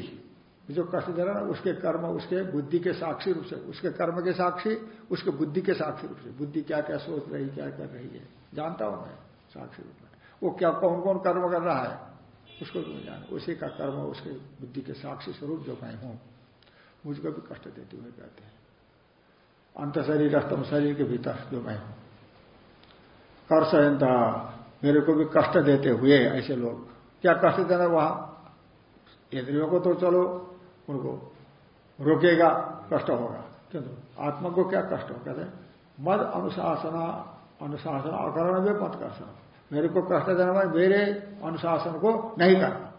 जो कष्ट दे रहा उसके कर्म, उसके बुद्धि के साक्षी रूप से, उसके कर्म के साक्षी, उसके बुद्धि के साक्षी रूप से। बुद्धि क्या क्या सोच रही, क्या कर रही है, जानता हूँ मैं, साक्षी रूप में। वो क्या, कौन कौन कर्म कर रहा है, उसको तुम जान? उसी का कर्म उसके बुद्धि के साक्षी स्वरूप जो मैं हूँ, मुझको भी कष्ट देते हुए कहते हैं। अंत शरीर अस्तम शरीर के भीतर जो मैं हूँ। कर सहनता मेरे को भी कष्ट देते हुए ऐसे लोग। क्या कष्ट देना वहाँ? इंद्रियों को तो चलो उनको रोकेगा, कष्ट होगा। किंतु आत्मा को क्या कष्ट हो? कहते मद अनुशासना, अनुशासन अकरण में मत कर मेरे को कष्ट देना मेरे अनुशासन को नहीं करना।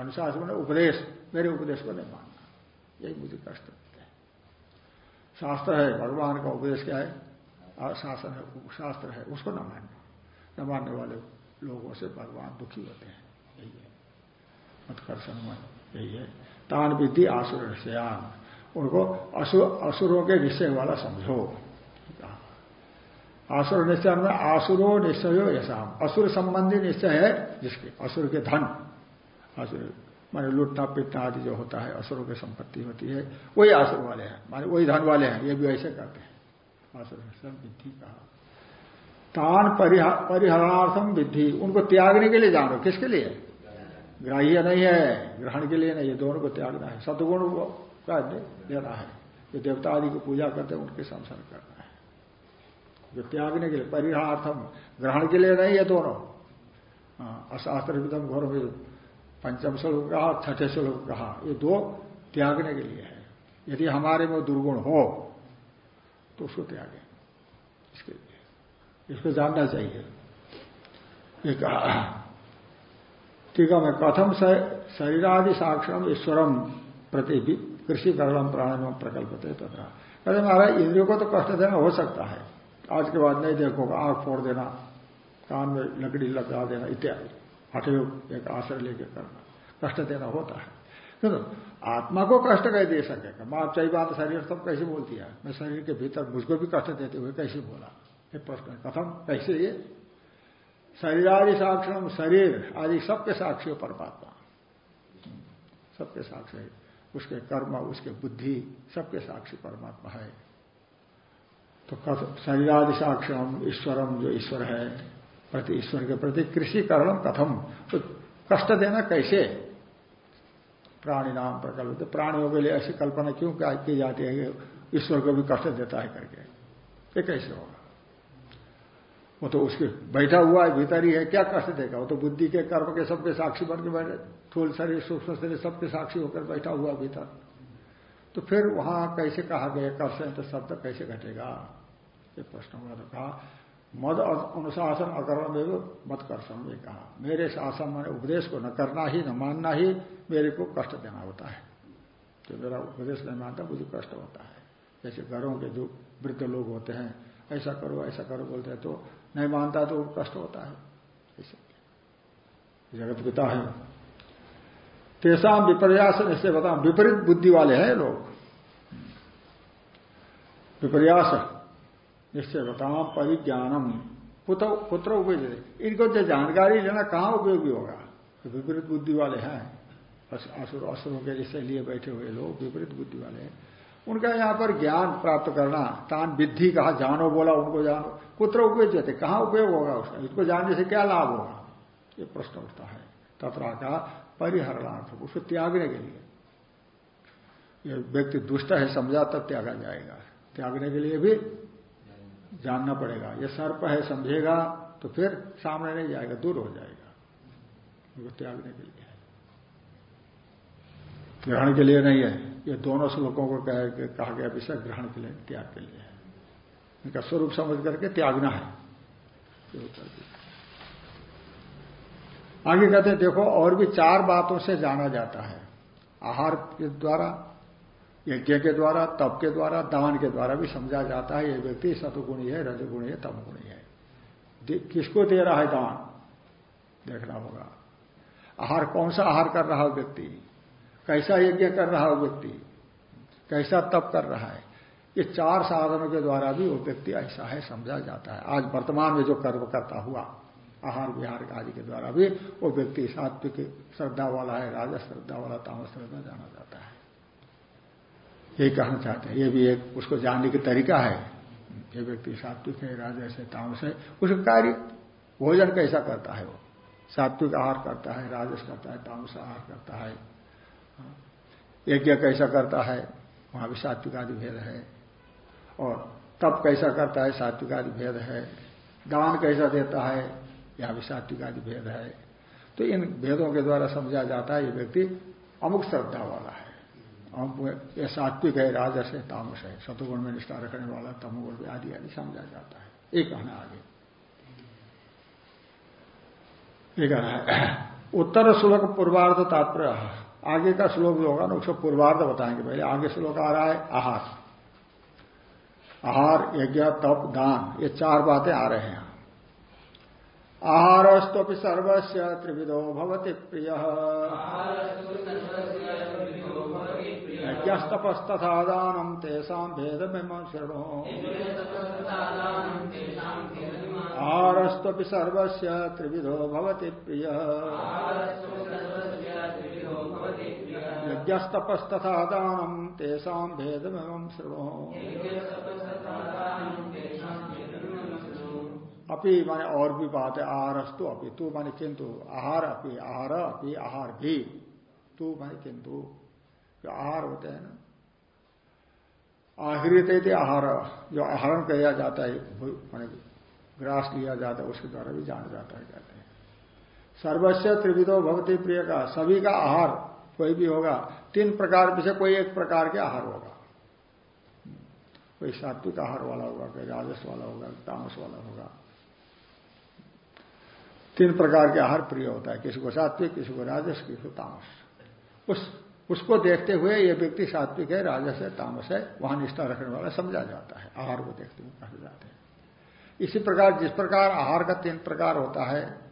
अनुशासन में उपदेश, मेरे उपदेश को नहीं मानना। यही मुझे कष्ट देते हैं। शास्त्र है, भगवान का उपदेश क्या है? शासन है, शास्त्र है, उसको न मानना। न मानने वाले लोगों से भगवान दुखी होते हैं। यही है। उत्कर्षण यही है। तान विधि आसुर श्याम उनको असुरों के निश्चय वाला समझो। आसुर निश्चय में आसुरो निश्चयो ऐसा असुर संबंधी निश्चय है जिसके? असुर के धन। असुर, माने लुटना, पिटना आदि जो होता है, असुरों की संपत्ति होती है, वही आसुर वाले हैं। माने वही धन वाले हैं, ये भी ऐसे करते हैं। आसुर निश्चय, विद्धि कहा। तान परिहरणार्थम विद्धि। उनको त्यागने के लिए जानो। किसके लिए? ग्राह्य नहीं है ग्रहण के लिए नहीं है दोनों को त्यागना है। सतगुण का लेना है। जो देवता आदि की पूजा करते हैं उनके संसार करना है। जो त्यागने के लिए परिहार्थम ग्रहण के लिए नहीं है दोनों। हाँ, अशास्त्र विदम घोर में पंचम श्लोक कहा छठे श्लोक कहा ये दो त्यागने के लिए है। यदि हमारे में दुर्गुण हो तो उसको त्यागे। इसके लिए इसको जानना चाहिए। ठीक है, मैं कथम शरीरादि साक्षरम ईश्वरम प्रति भी कृषि करलम प्राणायाम प्रकल्पते तथा। कहते महाराज, इंद्रियों को तो कष्ट देना हो सकता है। आज के बाद नहीं देखोगे आग फोड़ देना, कान में लकड़ी लगा देना, इत्यादि। हठयोग एक आश्रय लेके करना। कष्ट देना होता है। तो आत्मा को कष्ट कह दे सकेगा। माँ चाहिए बात शरीर सब कैसे बोलती है? मैं शरीर के भीतर मुझको भी कष्ट देते हुए कैसे बोला? ये प्रश्न कथम, कैसे ये शरीर आदि साक्षरम शरीर आदि सबके साक्षी हो परमात्मा। सबके साक्षी उसके कर्म, उसके बुद्धि सबके साक्षी परमात्मा है। तो शरीरादि साक्षरम ईश्वरम जो ईश्वर है, प्रति ईश्वर के प्रति कृषि करणम कथम। तो कष्ट देना कैसे? प्राणी नाम प्रकल्प। प्राणियों के लिए ऐसी कल्पना क्यों की जाती है ईश्वर को भी कष्ट देता है करके? ये कैसे होगा? वो तो उसके बैठा हुआ है, भीतर ही है, क्या कष्ट देगा? वो तो बुद्धि के कर्म के सबके साक्षी बन के बैठे, थूल शरीर, सूक्ष्म शरीर सबके साक्षी होकर बैठा हुआ भीतर। तो फिर वहाँ कैसे कहा गया कर्ष तो शब्द कैसे घटेगा? ये प्रश्न हुआ तो कहा मद अनुशासन अकरण में मत कर्षण ये कहा। मेरे शासन मैंने उपदेश को न करना ही, न मानना ही मेरे को कष्ट देना होता है। तो मेरा उपदेश नहीं मानता, मुझे कष्ट होता है। जैसे घरों के जो वृद्ध लोग होते हैं, ऐसा करो ऐसा करो बोलते हैं तो नहीं मानता तो कष्ट होता है। जगत पिता है। तेसा विपर्यास ऐसे बता विपरीत बुद्धि वाले हैं लोग। विपर्यास निश्चय बताओ परिज्ञानम। पुत्र पुत्र उपयोग। इनको जो जानकारी लेना कहाँ उपयोगी होगा? तो विपरीत बुद्धि वाले हैं। बस असुर असुरों के जैसे लिए बैठे हुए लोग विपरीत बुद्धि वाले हैं। उनका यहाँ पर ज्ञान प्राप्त करना, तान विद्धि कहा, जानो बोला, उनको जानो। पुत्र उपयोग थे कहाँ उपयोग होगा उसका? इसको जानने से क्या लाभ होगा? ये प्रश्न उठता है। तथा का परिहरणार्थ उसको त्यागने के लिए। ये व्यक्ति दुष्ट है, समझा, तब त्यागा जाएगा। त्यागने के लिए भी जानना पड़ेगा। ये सर्प है, समझेगा तो फिर सामने नहीं जाएगा, दूर हो जाएगा। उनको त्यागने के लिए। ग्रहण के लिए नहीं है। ये दोनों श्लोकों को कह, कहा गया विषय ग्रहण के लिए त्याग के लिए इनका स्वरूप समझ करके त्यागना है। आगे कहते हैं देखो और भी चार बातों से जाना जाता है। आहार के द्वारा यज्ञ के द्वारा तप के द्वारा दान के द्वारा भी समझा जाता है। ये व्यक्ति सतुगुणी है रजगुणी है तमगुणी है। किसको दे रहा है दान? देखना होगा। आहार कौन सा आहार कर रहा है व्यक्ति? कैसा यज्ञ कर रहा है व्यक्ति, कैसा तप कर रहा है, ये चार साधनों के द्वारा भी वो व्यक्ति ऐसा है, समझा जाता है। आज वर्तमान में जो कर्म करता हुआ, आहार विहार आदि के द्वारा भी वो व्यक्ति सात्विक श्रद्धा वाला है राजा श्रद्धा वाला, तामस श्रद्धा जाना जाता है। यही कहना चाहते हैं, ये भी एक उसको जानने की तरीका है ये व्यक्ति सात्विक है, राजस है, तामस है, उसका कार्य भोजन कैसा करता है वो? सात्विक आहार करता है, राजस करता है, तामस आहार करता है। यज्ञ कैसा करता है, वहाँ भी सात्विक आदि भेद है। और तप कैसा करता है सात्विक आदि भेद है। दान कैसा देता है, यह भी सात्विक आदि भेद है। तो इन भेदों के द्वारा समझा जाता है, ये व्यक्ति अमुक श्रद्धा वाला है। ये सात्विक है, राजस है, तामस है सतुगुण में निष्ठा रखने वाला, तमोगुण आदि आदि समझा जाता है। एक कहना आगे। ये कहना है, उत्तर श्लोक पूर्वार्ध तात्पर्य। आगे का श्लोक जो होगा ना, उसको पूर्वार्ध बताएँगे पहले। आगे श्लोक आ रहा है, आहार। आहार, यज्ञ, तप, दान, ये चार बातें आ रहे हैं। आहारस्तोपि सर्वस्व त्रिविधो भवति प्रिय। यज्ञस्तपस्तथा दानम भेद में शृणु। आहारस्तोपि सर्वस्व त्रिविधो भवति प्रिय। यज्ञस्तपस्तथा दानम तेषा भेदमेव शृणु। अपी माने और भी बात है आहारस्तु अपी, तू माने किंतु आहार अपी आहार अपी, आहार भी, तू माने किंतु जो आहार होते हैं ना, आहृत आहार, जो आहरण किया जाता है माने ग्रास लिया जाता है, उसके द्वारा भी जाना जाता है, कहते हैं। सर्वस्व त्रिविधो भगवती प्रिय का सभी का आहार कोई भी होगा, तीन प्रकार में से कोई एक प्रकार के आहार होगा। कोई सात्विक आहार वाला होगा, कोई राजस वाला होगा तामस वाला होगा। तीन प्रकार के आहार प्रिय होता है, किसी को सात्विक, किसी को राजस, किसी को तामस। उस, उसको देखते हुए यह व्यक्ति सात्विक है, राजस है, तामस है, वहाँ निष्ठा रखने वाला समझा जाता है, आहार को देखते हुए कहा जाते हैं। इसी प्रकार, जिस प्रकार आहार का तीन प्रकार होता है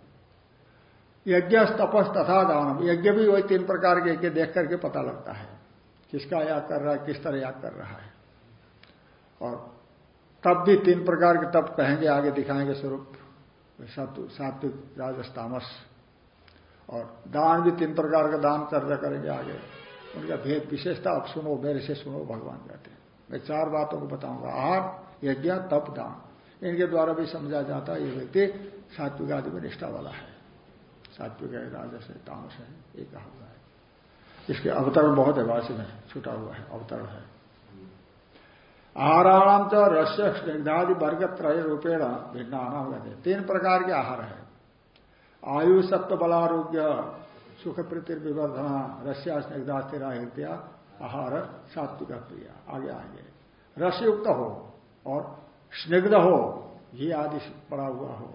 यज्ञ तपस तथा दानम। यज्ञ भी वही तीन प्रकार के यज्ञ देख करके पता लगता है, किसका याद कर रहा है, किस तरह याद कर रहा है। और तब भी तीन प्रकार के तप कहेंगे, आगे दिखाएँगे स्वरूप सात्विक राजस तामस और दान भी तीन प्रकार का दान चर्चा करेंगे आगे। उनका भेद विशेषता, अब सुनो, मेरे से सुनो, भगवान कहते हैं। मैं चार बातों को बताऊँगा। आहार, यज्ञ, तप, दान। इनके द्वारा भी समझा जाता है, ये व्यक्ति सात्विक आदि में निष्ठा वाला है। सात्विक है राजस है तामस है ये कहा हुआ है। इसके अवतरण बहुत है वासी में छुटा हुआ है, अवतरण है। आहाराणाम तो रस्य स्निग्धादि वर्ग त्रय रूपेण भिन्न आना कहते तीन प्रकार के आहार है। आयु सत्व बलारोग्य सुख प्रीति विवर्धना रस्या स्निग्धा स्थिरा हृदय आहार सात्विक प्रिय आगे आगे। रसयुक्त हो और स्निग्ध हो, ये आदि पड़ा हुआ हो।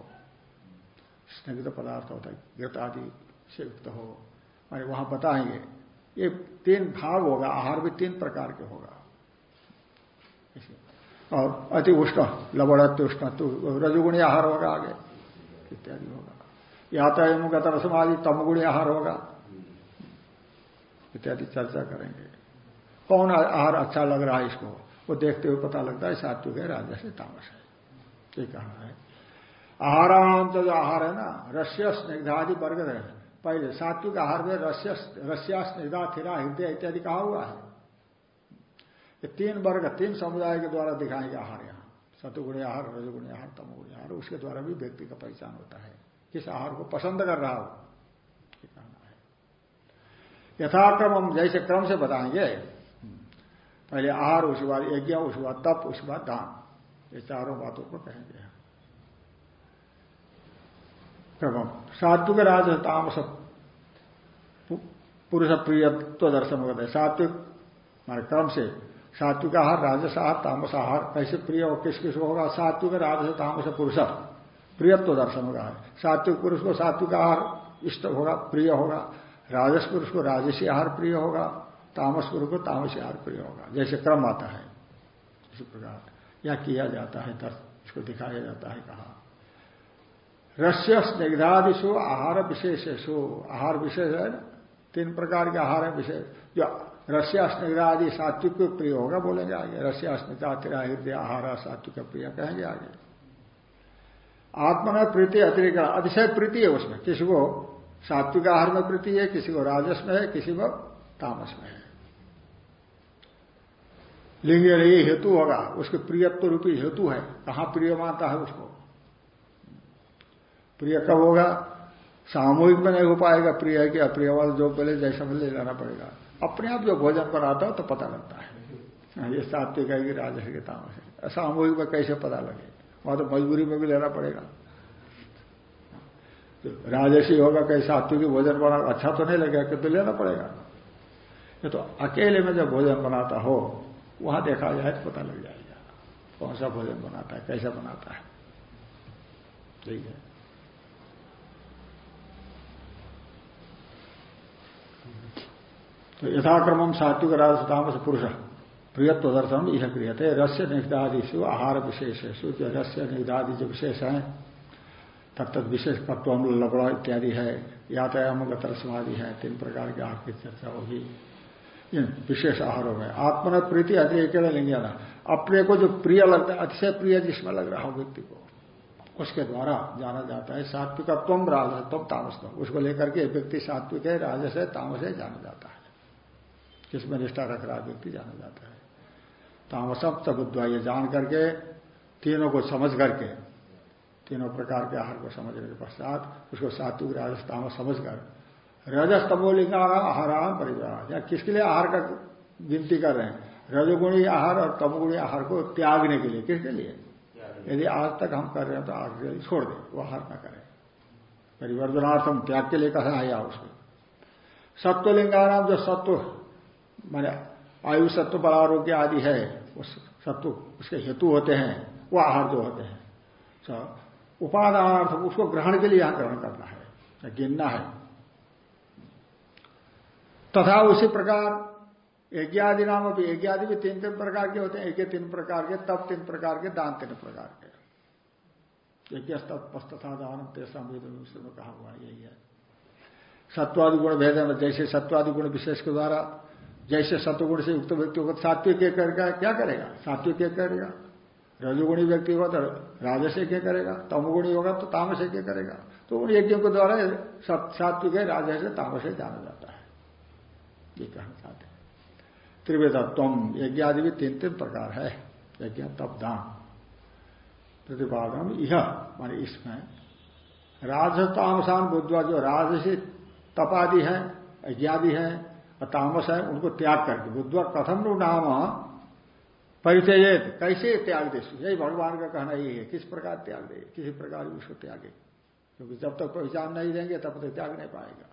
स्निग्ध पदार्थ होता है, घृत आदि से युक्त हो। माने वहाँ बताएँगे, ये तीन भाग होगा, आहार भी तीन प्रकार के होगा। और अति उष्ण लवड़त्य उष्ण तो रजगुणी आहार होगा आगे, इत्यादि होगा। यातायाम गतर समाधि तमगुणी आहार होगा, इत्यादि चर्चा करेंगे। कौन आहार अच्छा लग रहा है इसको? वो देखते हुए पता लगता है सात्विक है राजा से तामस है। ये कहना है? आहाराम तो जो आहार है ना रस्य स्निग्धादि वर्ग है पहले सात्विक आहार में रस्य रस्या स्निग्धा, थिरा, हृदय इत्यादि कहा हुआ है। ये तीन वर्ग, तीन समुदाय के द्वारा दिखाएँगे आहार यहाँ। सतुगुणी आहार, रजगुणी आहार, तमोगुणी आहार, उसके द्वारा भी व्यक्ति का पहचान होता है। किस आहार को पसंद कर रहा हो है। यथाक्रम हम जैसे क्रम से बताएँगे, पहले आहार, उसके बाद यज्ञ, उसके बाद तप, उसके बाद दान। ये चारों बातों को कहेंगे। क्रम। सात्विक राज तामस पुरुष प्रियत्व दर्शन करते सात्विक हमारे क्रम से। सात्विक आहार, राजस आहार, तामस आहार। कैसे प्रिय हो किस किस होगा? सात्विक राजस तामस पुरुष। प्रियत्व दर्शन होगा। सात्विक पुरुष को सात्विक आहार इष्ट होगा, प्रिय होगा। राजस पुरुष को राजसी आहार प्रिय होगा। तामस पुरुष को तामसी आहार प्रिय होगा। जैसे क्रम आता है, इसी प्रकार। यह किया जाता है इसको दिखाया जाता है, कहा। रस्य स्निग्धादिशु आहार विशेषेशु आहार विशेष है ना? तीन प्रकार के आहार है विशेष। जो रस्या स्निग्धा आदि सात्विक प्रिय होगा, बोलेंगे आगे। रस्या स्निग्धा तेरा हृदय आहार सात्विक प्रिय कहेंगे आगे। आत्मा में प्रीति अतिरिक्त, अतिशय प्रीति है उसमें। किसी को सात्विक आहार में प्रीति है, किसी को राजस में है, किसी को तामस में है। लिंग हेतु होगा। उसके प्रियत्व रूपी हेतु है। कहाँ प्रिय मानता है उसको? प्रिय कब होगा? सामूहिक में नहीं हो पाएगा प्रिय है कि अप्रिय वाला जो पहले जैसा मिले लेना पड़ेगा। अपने आप जो भोजन बनाता हो तो पता लगता है। हाँ, ये सात्विक है कि राजस के तामस है। सामूहिक में कैसे पता लगे? वहाँ तो मजबूरी में भी लेना पड़ेगा। तो राजसी होगा कहीं सात्विक भोजन बना अच्छा तो नहीं लगेगा कि तो लेना पड़ेगा। ये तो अकेले में जब भोजन बनाता हो वहाँ देखा जाए तो पता लग जाएगा। कौन सा भोजन बनाता है कैसा बनाता है? ठीक है। तो यथाक्रम सात्विक राजतामस पुरुष। प्रियत्व दर्शन यह क्रियते। रस्य निगदादिशु आहार विशेष जो रस्य निगदादि जो विशेष है तब तक विशेष तत्व लबड़ा इत्यादि है यातायाम गतर समाधि है, तीन प्रकार के आहार की चर्चा होगी। इन विशेष आहारों में। आत्मन प्रीति अतिरिक्त लेंगे ना अपने को जो प्रिय लगता है, अतिशय प्रिय जिसमें लग रहा हो व्यक्ति को। उसके द्वारा जाना जाता है। सात्विकत्व राजत्व तामस उसको लेकर के व्यक्ति सात्विक है, राजस है, तामस है, जाना जाता है। किसमें निष्ठा रख रहा व्यक्ति जाना जाता है। तामसम तबुद्वा ये जान करके, तीनों को समझ करके, तीनों प्रकार के आहार को समझने के पश्चात उसको सात्विक, राजस, तामस समझ कर रजस तमोलिंगा आहाराम परिवार या किसके लिए आहार का गिनती कर रहे हैं? रजगुणी आहार और तमोगुणी आहार को त्यागने के लिए। किसके लिए? यदि आज तक हम कर रहे हैं तो आगे छोड़ दें वो आहार न करें। परिवर्तनार्थम त्याग के लिए कहा है या उसको सत्वलिंगाराम जो सत्व माने आयु सत्व बलारोग्य आदि है, उस सत्व, उसके हेतु होते हैं, वो आहार जो होते हैं। उपादानार्थ उसको ग्रहण के लिए यहाँ ग्रहण करना है गिनना है। तथा उसी प्रकार यज्ञादि नाम अभी यज्ञादि भी तीन तीन प्रकार के होते हैं। एक तीन प्रकार के तब तीन प्रकार के, दान तीन प्रकार के। यज्ञ तथा दान, तेसा में कहा हुआ यही है। सत्वादि गुण भेद जैसे सत्वादि गुण विशेष के द्वारा, जैसे सत्वगुण से युक्त व्यक्ति होगा सात्विक के करेगा क्या करेगा? सात्विक के करेगा। रजोगुणी व्यक्ति होगा तो राजस्य के करेगा। तमगुणी होगा तो तामस के करेगा। तो उन यज्ञों के द्वारा सात्विक है तामस जाना जाता है। ये कहना चाहते हैं। त्रिवेदत्व यज्ञ आदि भी तीन तीन प्रकार है। यज्ञ, तप, दान। प्रतिपादन यह मानी इसमें। राजतामसान बुद्धवा जो राजसी तपादि है, यज्ञादि है, और तामस है, उनको त्याग करके। बुद्धवा कथम नु नाम? परिचय कैसे त्याग दे? यही भगवान का कहना यही है। किस प्रकार त्याग दे? किसी प्रकार उसको त्यागे। क्योंकि जब तक पहचान नहीं देंगे, तब तक त्याग नहीं पाएगा।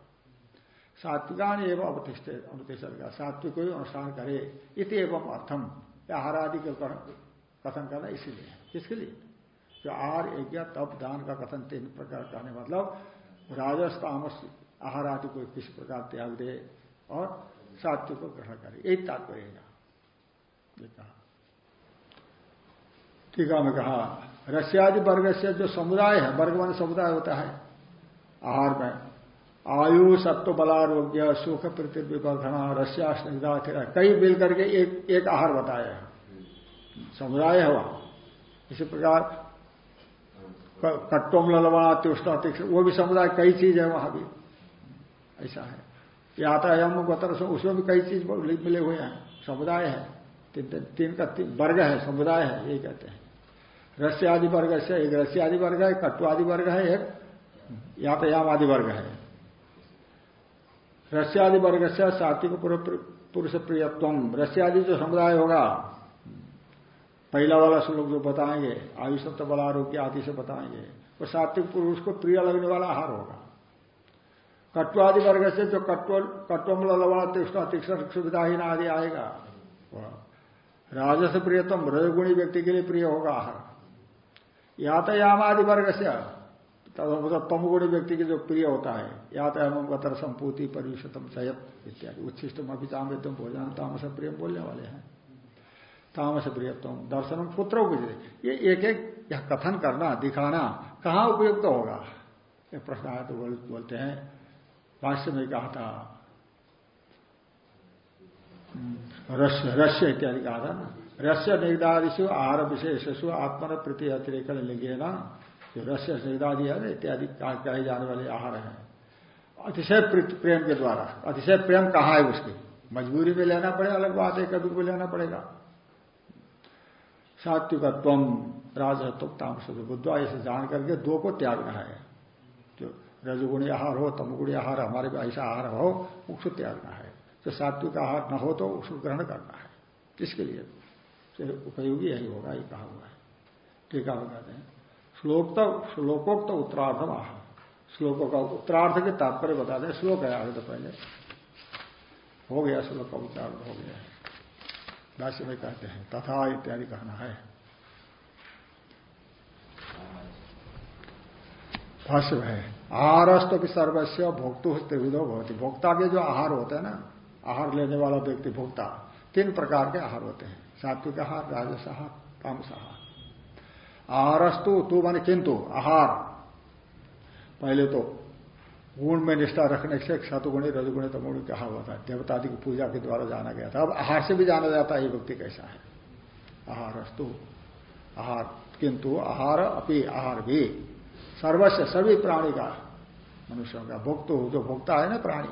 सात्विकान एवं अवतिष्ठ अनुतिष्ठ का सात्विक को ही अनुष्ठान करे। इत एवं अर्थम आहार आदि के कथन करना इसीलिए। किसके लिए? जो आहार यज्ञ, तप, दान का कथन तीन प्रकार कहने मतलब राजस तामस आहार आदि को किस प्रकार त्याग दे और सात्विक को ग्रहण करे। यही तात्पर्य ये कहा। टीका में कहा, रस्यादि वर्ग से जो समुदाय है वर्ग मान समुदाय होता है, आहार में आयु सत्व बलारोग्य सुख प्रति विवर्धना रस्या स्निग्धा कई मिल करके एक एक आहार बताया है। समुदाय है वहाँ। इसी प्रकार कट्टोम ललवा तुष्टा वो भी समुदाय कई चीज़ है वहाँ भी। ऐसा है। यातायाम गोतर उसमें भी कई चीज़ मिले हुए हैं। समुदाय है। तीन, तीन का तीन वर्ग है समुदाय है यही कहते हैं। रस्य आदि वर्ग से एक रस्य आदि वर्ग है कट्टु आदि वर्ग है एक यातायाम आदि वर्ग है। रस्यादि वर्ग से सात्विक पुरुष प्रियत्व रस्यादि जो समुदाय होगा, पहला वाला श्लोक जो बताएँगे आयुष सत्य बलारोग्य आदि से बताएँगे, वो सात्विक पुरुष को प्रिय लगने वाला आहार होगा। कट्वादि वर्ग से जो कट्वम ललवा तीक्ष्ण तीक्ष्ण सुविधाहीन आदि आएगा राजस प्रियतम, रजगुणी व्यक्ति के लिए प्रिय होगा आहार। यातायाम आदि वर्ग से मतलब तमगुणी व्यक्ति के जो प्रिय होता है यातायाम गतर संपूति परिषतम चयत इत्यादि। उच्छिष्टम अभिचामृतम भोजन तामस प्रियम बोलने वाले हैं। तामस प्रियत्म दर्शनम पुत्र ये एक एक यह कथन करना दिखाना कहाँ उपयुक्त तो होगा? ये प्रश्न आया तो बोल, बोलते हैं। भाष्य में कहा था रस्य रस्य इत्यादि कहा था ना। रस्य निगदादिशु आहार विशेषु आत्मन प्रति अतिरिक्त लिंगे ना जो रस्य निगदादि है इत्यादि कहे जाने वाले आहार हैं। अतिशय प्रेम के द्वारा, अतिशय प्रेम कहाँ है उसकी? मजबूरी में लेना पड़ेगा, अलग बात है, कभी को लेना पड़ेगा। सात्विकत्व राजत्व तामस बुद्धवा ऐसे जान करके दो को त्यागना है। जो रजगुणी आहार हो, तमगुणी आहार, हमारे भी ऐसा आहार हो उसको त्यागना है। जो सात्विक आहार न हो तो उसको ग्रहण करना है। किसके लिए? उपयोगी यही होगा ये कहा हुआ है। टीका में कहते हैं श्लोक तो श्लोकोक्त उत्तरार्थ आह। श्लोकों का उत्तरार्थ के तात्पर्य बता दें, श्लोक है आगे तो पहले। हो गया श्लोक का उच्चारण हो गया। भाष्य में कहते हैं, तथा इत्यादि कहना है। भाष्य है, आहारस्त भी सर्वस्व भोक्तु त्रिविधो भवती। भोक्ता के जो आहार होते हैं ना, आहार लेने वाला व्यक्ति, भोक्ता, तीन प्रकार के आहार होते हैं। सात्विक आहार राजस आहार, तामस आहार। आहारस्तु तू मान किंतु, आहार। पहले तो गुण में निष्ठा रखने से सतुगुणी, रजगुणी तमुणी कहा हुआ था। देवता की पूजा के द्वारा जाना गया था। अब आहार से भी जाना जाता है, ये व्यक्ति कैसा है? आहारस्तु, आहार किंतु, आहार अपनी आहार भी। सर्वस्व सभी प्राणी का मनुष्यों का भोक्त जो भोक्ता है ना प्राणी,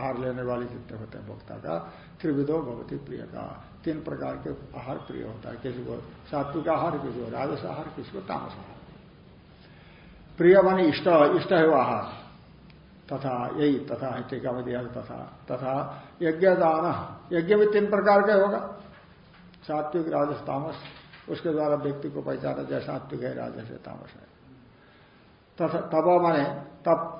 आहार लेने वाले जितने होते हैं, भोक्ता का त्रिविदो भगवती प्रिय का तीन प्रकार के आहार प्रिय होता है। किसी को सात्विक आहार किसी को राजस आहार किसी को तामस आहार। प्रिय मान इष्ट इष्ट है वो आहार। तथा यही तथा है टीका में दिया तथा। तथा यज्ञ दान यज्ञ भी तीन प्रकार का होगा। सात्विक राजस तामस उसके द्वारा व्यक्ति को पहचाना जाए सात्विक है राजस है तामस है। तप माने तप।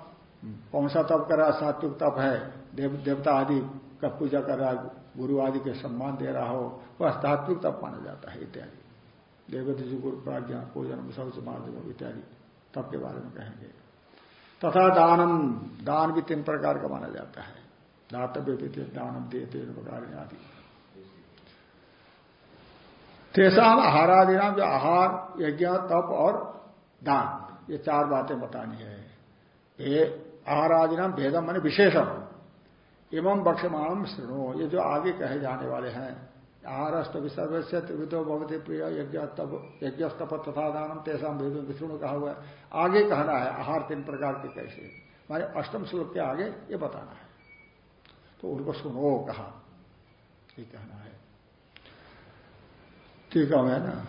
कौन सा तप कर रहा सात्विक तप है। देव, देवता आदि का पूजा कर रहा गुरु आदि के सम्मान दे रहा हो, वह सात्विक तप माना जाता है, इत्यादि। देवती जी, गुरु प्राज्ञा, पूजन शौच माध्यम इत्यादि तप के बारे में कहेंगे। तथा दानम, दान भी तीन प्रकार का माना जाता है। दातव्य भी दानम, दे तीन प्रकार आदि तेसाम आहारादि नाम जो आहार, यज्ञ, तप और दान, ये चार बातें बतानी है। ये आहारादि नाम भेदम, मान विशेषम। एवं बक्षमाणम श्रृणु ये जो आगे कहे जाने वाले हैं, आहारस्त सर्वस्व त्रिविधो भगवती प्रिय यज्ञ तप यज्ञ तप तथा दानम तेसाम भेद विष्णु कहा हुआ है। आगे कहना है, आहार तीन प्रकार के कैसे माने अष्टम श्लोक के आगे ये बताना है। तो उनको सुनो कहा। ये कहना है। ठीक है ना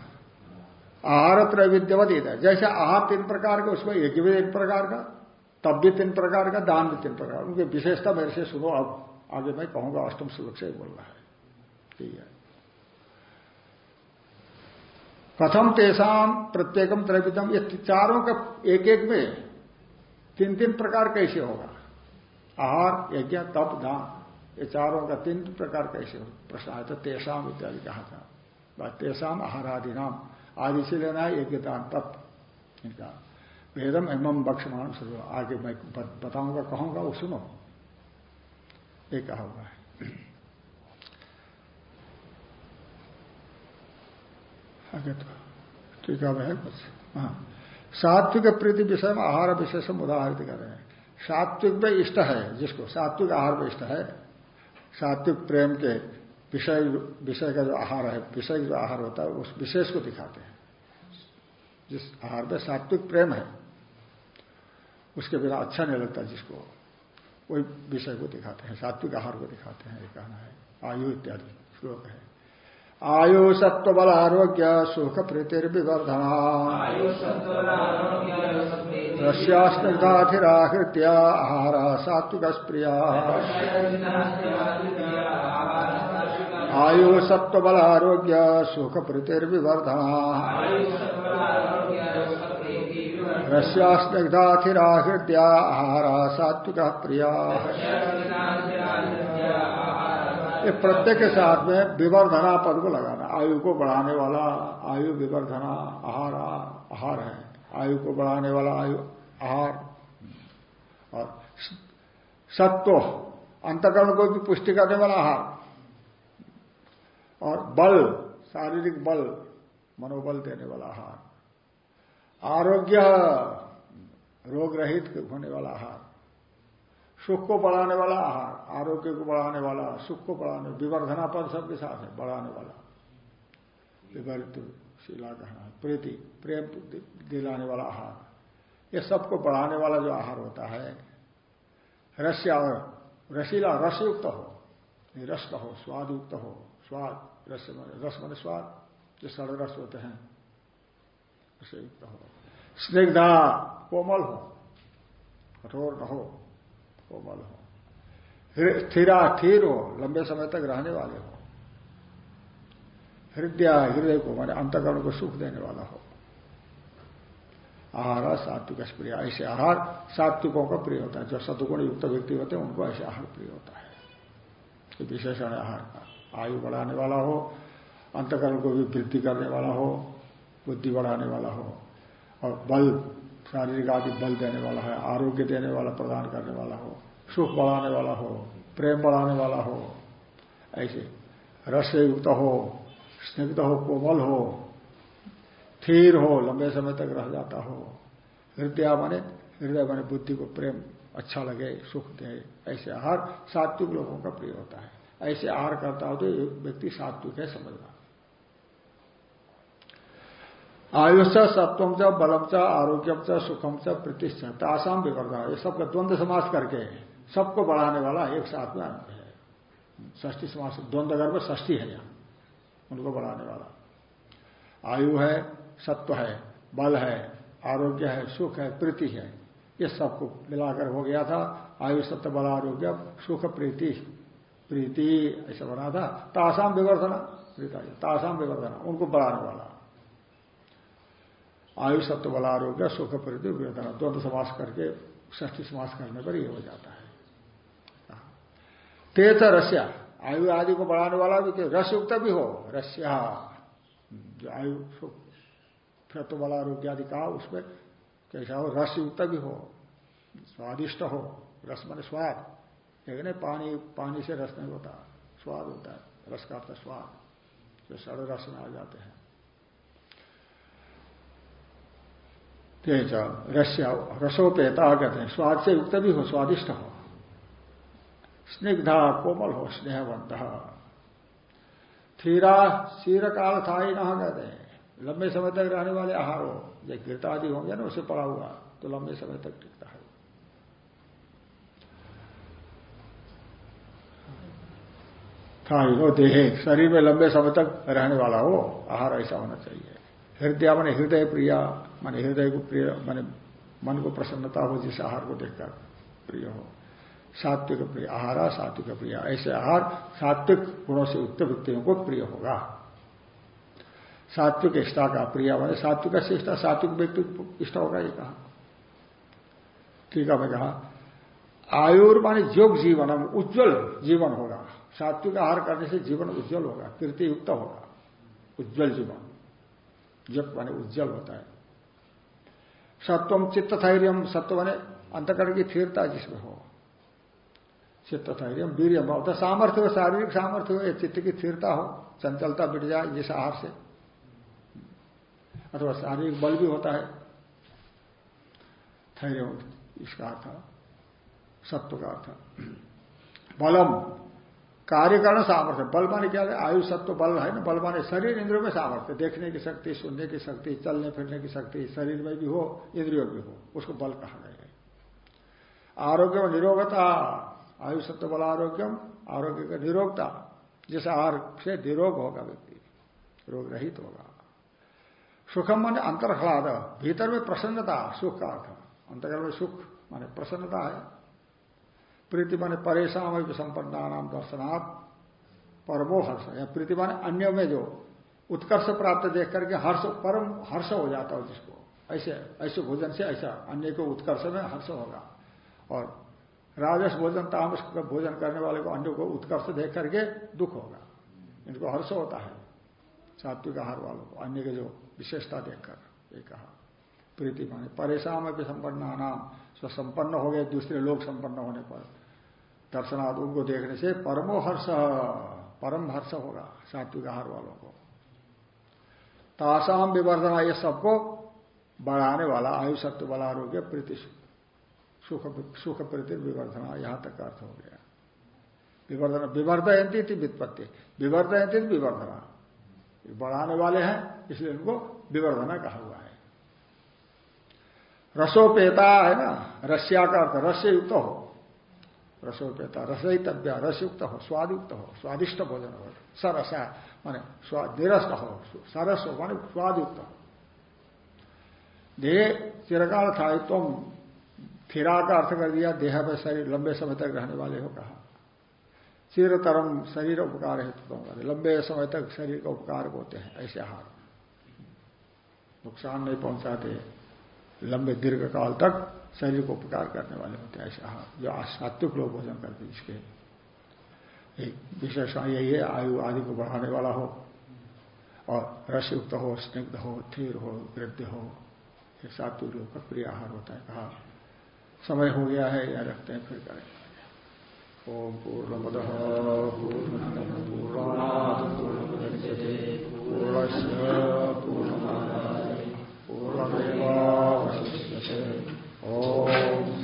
आहार त्रय विद्यवत जैसे आहार तीन प्रकार का, उसमें यज्ञ भी एक प्रकार का तब भी तीन प्रकार का, दान भी तीन प्रकार। उनकी विशेषता मेरे से सुनो, अब आगे मैं कहूँगा, अष्टम श्लोक से बोल रहा है। ठीक है। कथम तेसाम प्रत्येकम त्रैवितम ये चारों का एक एक में तीन तीन प्रकार कैसे होगा? आहार, यज्ञ, तप, दान, ये चारों का तीन प्रकार कैसे हो? प्रश्न आया था तेसाम इत्यादि कहा था? तेसाम आहार आदि नाम आदि से लेना है, यज्ञ, दान, तप, इनका। वेदम एवं बक्षमान शुरू आगे मैं बताऊँगा, कहूँगा, वो सुनो। ये कहा हुआ है। आगे तो ठीक है कुछ। हाँ। सात्विक प्रीति विषय में आहार विशेष उदाहरित कर रहे हैं। सात्विक में इष्ट है, जिसको? सात्विक आहार में इष्ट है। सात्विक प्रेम के विषय विषय का जो आहार है, विषय जो आहार होता है, उस विशेष को दिखाते हैं। जिस आहार में सात्विक प्रेम है उसके बिना अच्छा नहीं लगता जिसको। वही विषय को दिखाते हैं सात्विक आहार को दिखाते हैं ये कहना है। आयु इत्यादि श्लोक है। आयु सत्व बल आरोग्य सुख प्रीतिर्विवर्धना। रस्यास्निग्धाथिराहृत्य आहार सात्विक प्रिया आयु सत्व बल आरोग्य सुख प्रीतिर्विवर्धना रस्यास्निग्धाथिराहृत्य आहार सात्विक प्रिया। ये प्रत्येक के साथ में विवर्धना पद को लगाना, आयु को बढ़ाने वाला आयु विवर्धना आहार आहार है। आयु को बढ़ाने वाला आयु, आहार। और सत्व, अंतकरण को भी पुष्टि करने वाला आहार। और बल, शारीरिक बल, मनोबल देने वाला आहार। आरोग्य रोग रहित होने वाला आहार, सुख को बढ़ाने वाला आहार, आरोग्य को बढ़ाने वाला, सुख को बढ़ाने विवर्धना पद सबके साथ है, बढ़ाने वाला। विवर्त शिला कहना प्रीति, प्रेम दिलाने वाला आहार। ये सबको बढ़ाने वाला जो आहार होता है, रस्य रसीला, रसयुक्त हो रस का हो स्वाद युक्त हो, स्वाद, रस मन रस मन स्वाद, जो सड़ रस होते हैं रसयुक्त हो स्निग्धा, कोमल हो। कठोर न हो, कोमल हो। स्थिरा स्थिर हो, लंबे समय तक रहने वाले हो। हृदय हृदय को माने अंतकरण को सुख देने वाला हो। आहार, सात्विक प्रिय ऐसे आहार सात्विकों का प्रिय होता है। जो सदगुण युक्त व्यक्ति होते हैं, उनको ऐसे आहार प्रिय होता है। विशेषण आहार का। आयु बढ़ाने वाला हो, अंतकरण को भी वृद्धि करने वाला हो बुद्धि बढ़ाने वाला हो और बल, शारीरिक आदि बल देने वाला है, आरोग्य देने वाला, प्रदान करने वाला हो, सुख बढ़ाने वाला हो, प्रेम बढ़ाने वाला हो, ऐसे रस युक्त हो, स्निग्ध हो, कोमल हो, स्थिर हो, लंबे समय तक रह जाता हो, हृदय बने हृदय बने बुद्धि को प्रेम अच्छा लगे, सुख दे, ऐसे आहार सात्विक लोगों का प्रिय होता है। ऐसे आहार करता हो तो व्यक्ति सात्विक है समझना आयुष सत्वम च, बलम च आरोग्यम च सुखम च, प्रतिष्ठा तासाम विवर्धन ये सबका द्वंद्व समास करके सबको बढ़ाने वाला एक साथ में है। ष्टी समास, द्वंद्व गर्भ ष्टी है यहाँ। उनको बढ़ाने वाला। आयु है, सत्व है, बल है, आरोग्य है, सुख है, प्रीति है, ये सबको मिलाकर हो गया था। आयु सत्य बल, आरोग्य, सुख, प्रीति। प्रीति, ऐसा बना था। तासाम विवर्धना तासाम विवर्धना, उनको बढ़ाने वाला। आयु सत्व बल आरोग्य, सुख प्रति विवर्धना द्वंद्व समास करके ष्ठी समास करने पर यह हो जाता है। तेज रस्या, आयु आदि को बढ़ाने वाला भी तो रसयुक्त भी हो, रस्या। जो आयु, सुख, सत्व वाला आरोग्य आदि कहा, उसमें कैसा हो रसयुक्त भी हो, स्वादिष्ट हो, रस मान स्वाद। लेकिन पानी पानी से रस नहीं होता, स्वाद होता है, रस का स्वाद। जो सड़ रस में आ जाते हैं। तेज रस्या, रसोपेता कहते हैं स्वाद से युक्त भी हो, स्वादिष्ट हो। स्निग्धा, कोमल हो, स्नेहवंत थीरा शीर काल था ही। ना कहते हैं लंबे समय तक रहने वाले आहार हो जब गिरता आदि होंगे ना, उसे पड़ा हुआ तो लंबे समय तक टिकता है। था ही हो देहे, शरीर में लंबे समय तक रहने वाला हो, आहार ऐसा होना चाहिए। हृदय, मैंने हृदय प्रिया माने हृदय को प्रिय, माने मन को प्रसन्नता हो, जिस आहार को देखकर प्रिय हो। सात्विक प्रिय, आहारा सात्विक प्रिय। ऐसे आहार सात्विक गुणों से युक्त व्यक्तियों को प्रिय होगा। सात्विक इष्टा का प्रिय मैंने सात्विक से इष्टा सात्विक व्यक्ति इष्टा होगा ये कहा। ठीक है, मैं कहा, आयुर माने योग जीवनम उज्जवल जीवन होगा। सात्विक आहार करने से जीवन उज्जवल होगा कीर्ति युक्त होगा। उज्जवल जीवन। जब माने उज्जवल होता है। सत्वम चित्त धैर्य सत्व बने अंतकरण की स्थिरता जिसमें हो। चित्त धैर्य वीर होता सामर्थ्य हो, शारीरिक सामर्थ्य हो चित्त की स्थिरता हो, चंचलता बिट जाए जिस आहार से। अथवा शारीरिक बल भी होता है। धैर्य इसका अर्थ सत्व का अर्थ बलम कार्यकरण सामर्थ्य बल माने क्या है? आयु सत्व बल है ना बल माने शरीर इंद्रियों में सामर्थ्य, देखने की शक्ति, सुनने की शक्ति, चलने फिरने की शक्ति, शरीर में भी हो, इंद्रियों भी हो, उसको बल कहा गया है। आरोग्य में निरोगता, आयु सत्य बल आरोग्यम, आरोग्य का निरोगता, जिस आहार से निरोग होगा व्यक्ति, रोग रहित होगा। सुखम मान अंतरह्लाद, भीतर में प्रसन्नता, सुख का अर्थ अंतर्गत में सुख माने प्रसन्नता है। प्रीति माने परेशान संपन्ना नाम दर्शनाथ परमो हर्ष। या प्रीति माने अन्य में जो उत्कर्ष प्राप्त देख करके हर्ष, परम हर्ष हो जाता हो जिसको। ऐसे ऐसे भोजन से ऐसा अन्य को उत्कर्ष में हर्ष होगा। और राजस भोजन, तामस का भोजन करने वाले को अन्य को उत्कर्ष देख करके दुख होगा। इनको हर्ष होता है। सात्विक आहार वालों को, अन्य के जो विशेषता देखकर ये कहा। प्रीति माने परेशान में भी संपन्न नाम स्व संपन्न हो गए, दूसरे लोग संपन्न होने पर। दर्शनाथ उनको देखने से परमो हर्ष, परम हर्ष होगा सात्विक आहार वालों को। तासाम विवर्धना, ये सबको बढ़ाने वाला आयु सत्व बल आरोग्य प्रीति सुख सुख प्रति विवर्धना, यहाँ तक अर्थ हो गया। विवर्धन विवर्धयंती थी वित्पत्ति विवर्धयंती थी विवर्धना। बढ़ाने वाले हैं, इसलिए उनको विवर्धना कहा हुआ है। रसोपेता, है ना? रस्या का अर्थ रस्य युक्त हो। रसोपेता, रसयितव्य, रसयुक्त हो, स्वादयुक्त हो, स्वादिष्ट भोजन हो। सरसा, माने निरस हो, सरस हो माने स्वादयुक्त हो। देह चिरकाल था तुम फिरा का अर्थ कर दिया, देह में शरीर, लंबे समय तक रहने वाले हो कहा। चिरतरम शरीर उपकार है तो लंबे समय तक शरीर का उपकार होते हैं, ऐसे हार नुकसान नहीं पहुंचाते, लंबे दीर्घ काल तक शरीर को उपकार करने वाले होते हैं, ऐसा हाँ, जो सात्विक लोग भोजन करते इसके। एक विशेषण हाँ, यही है, आयु आदि को बढ़ाने वाला हो, और रसयुक्त हो, स्निग्ध हो थीर हो, वृद्ध हो, ये सात्विक लोग का प्रिय आहार होता है। कहा, समय हो गया है या रखते हैं, फिर करें। ओम पूर्ण पूर्ण पूर्ण पूर्ण पूर्ण Oh.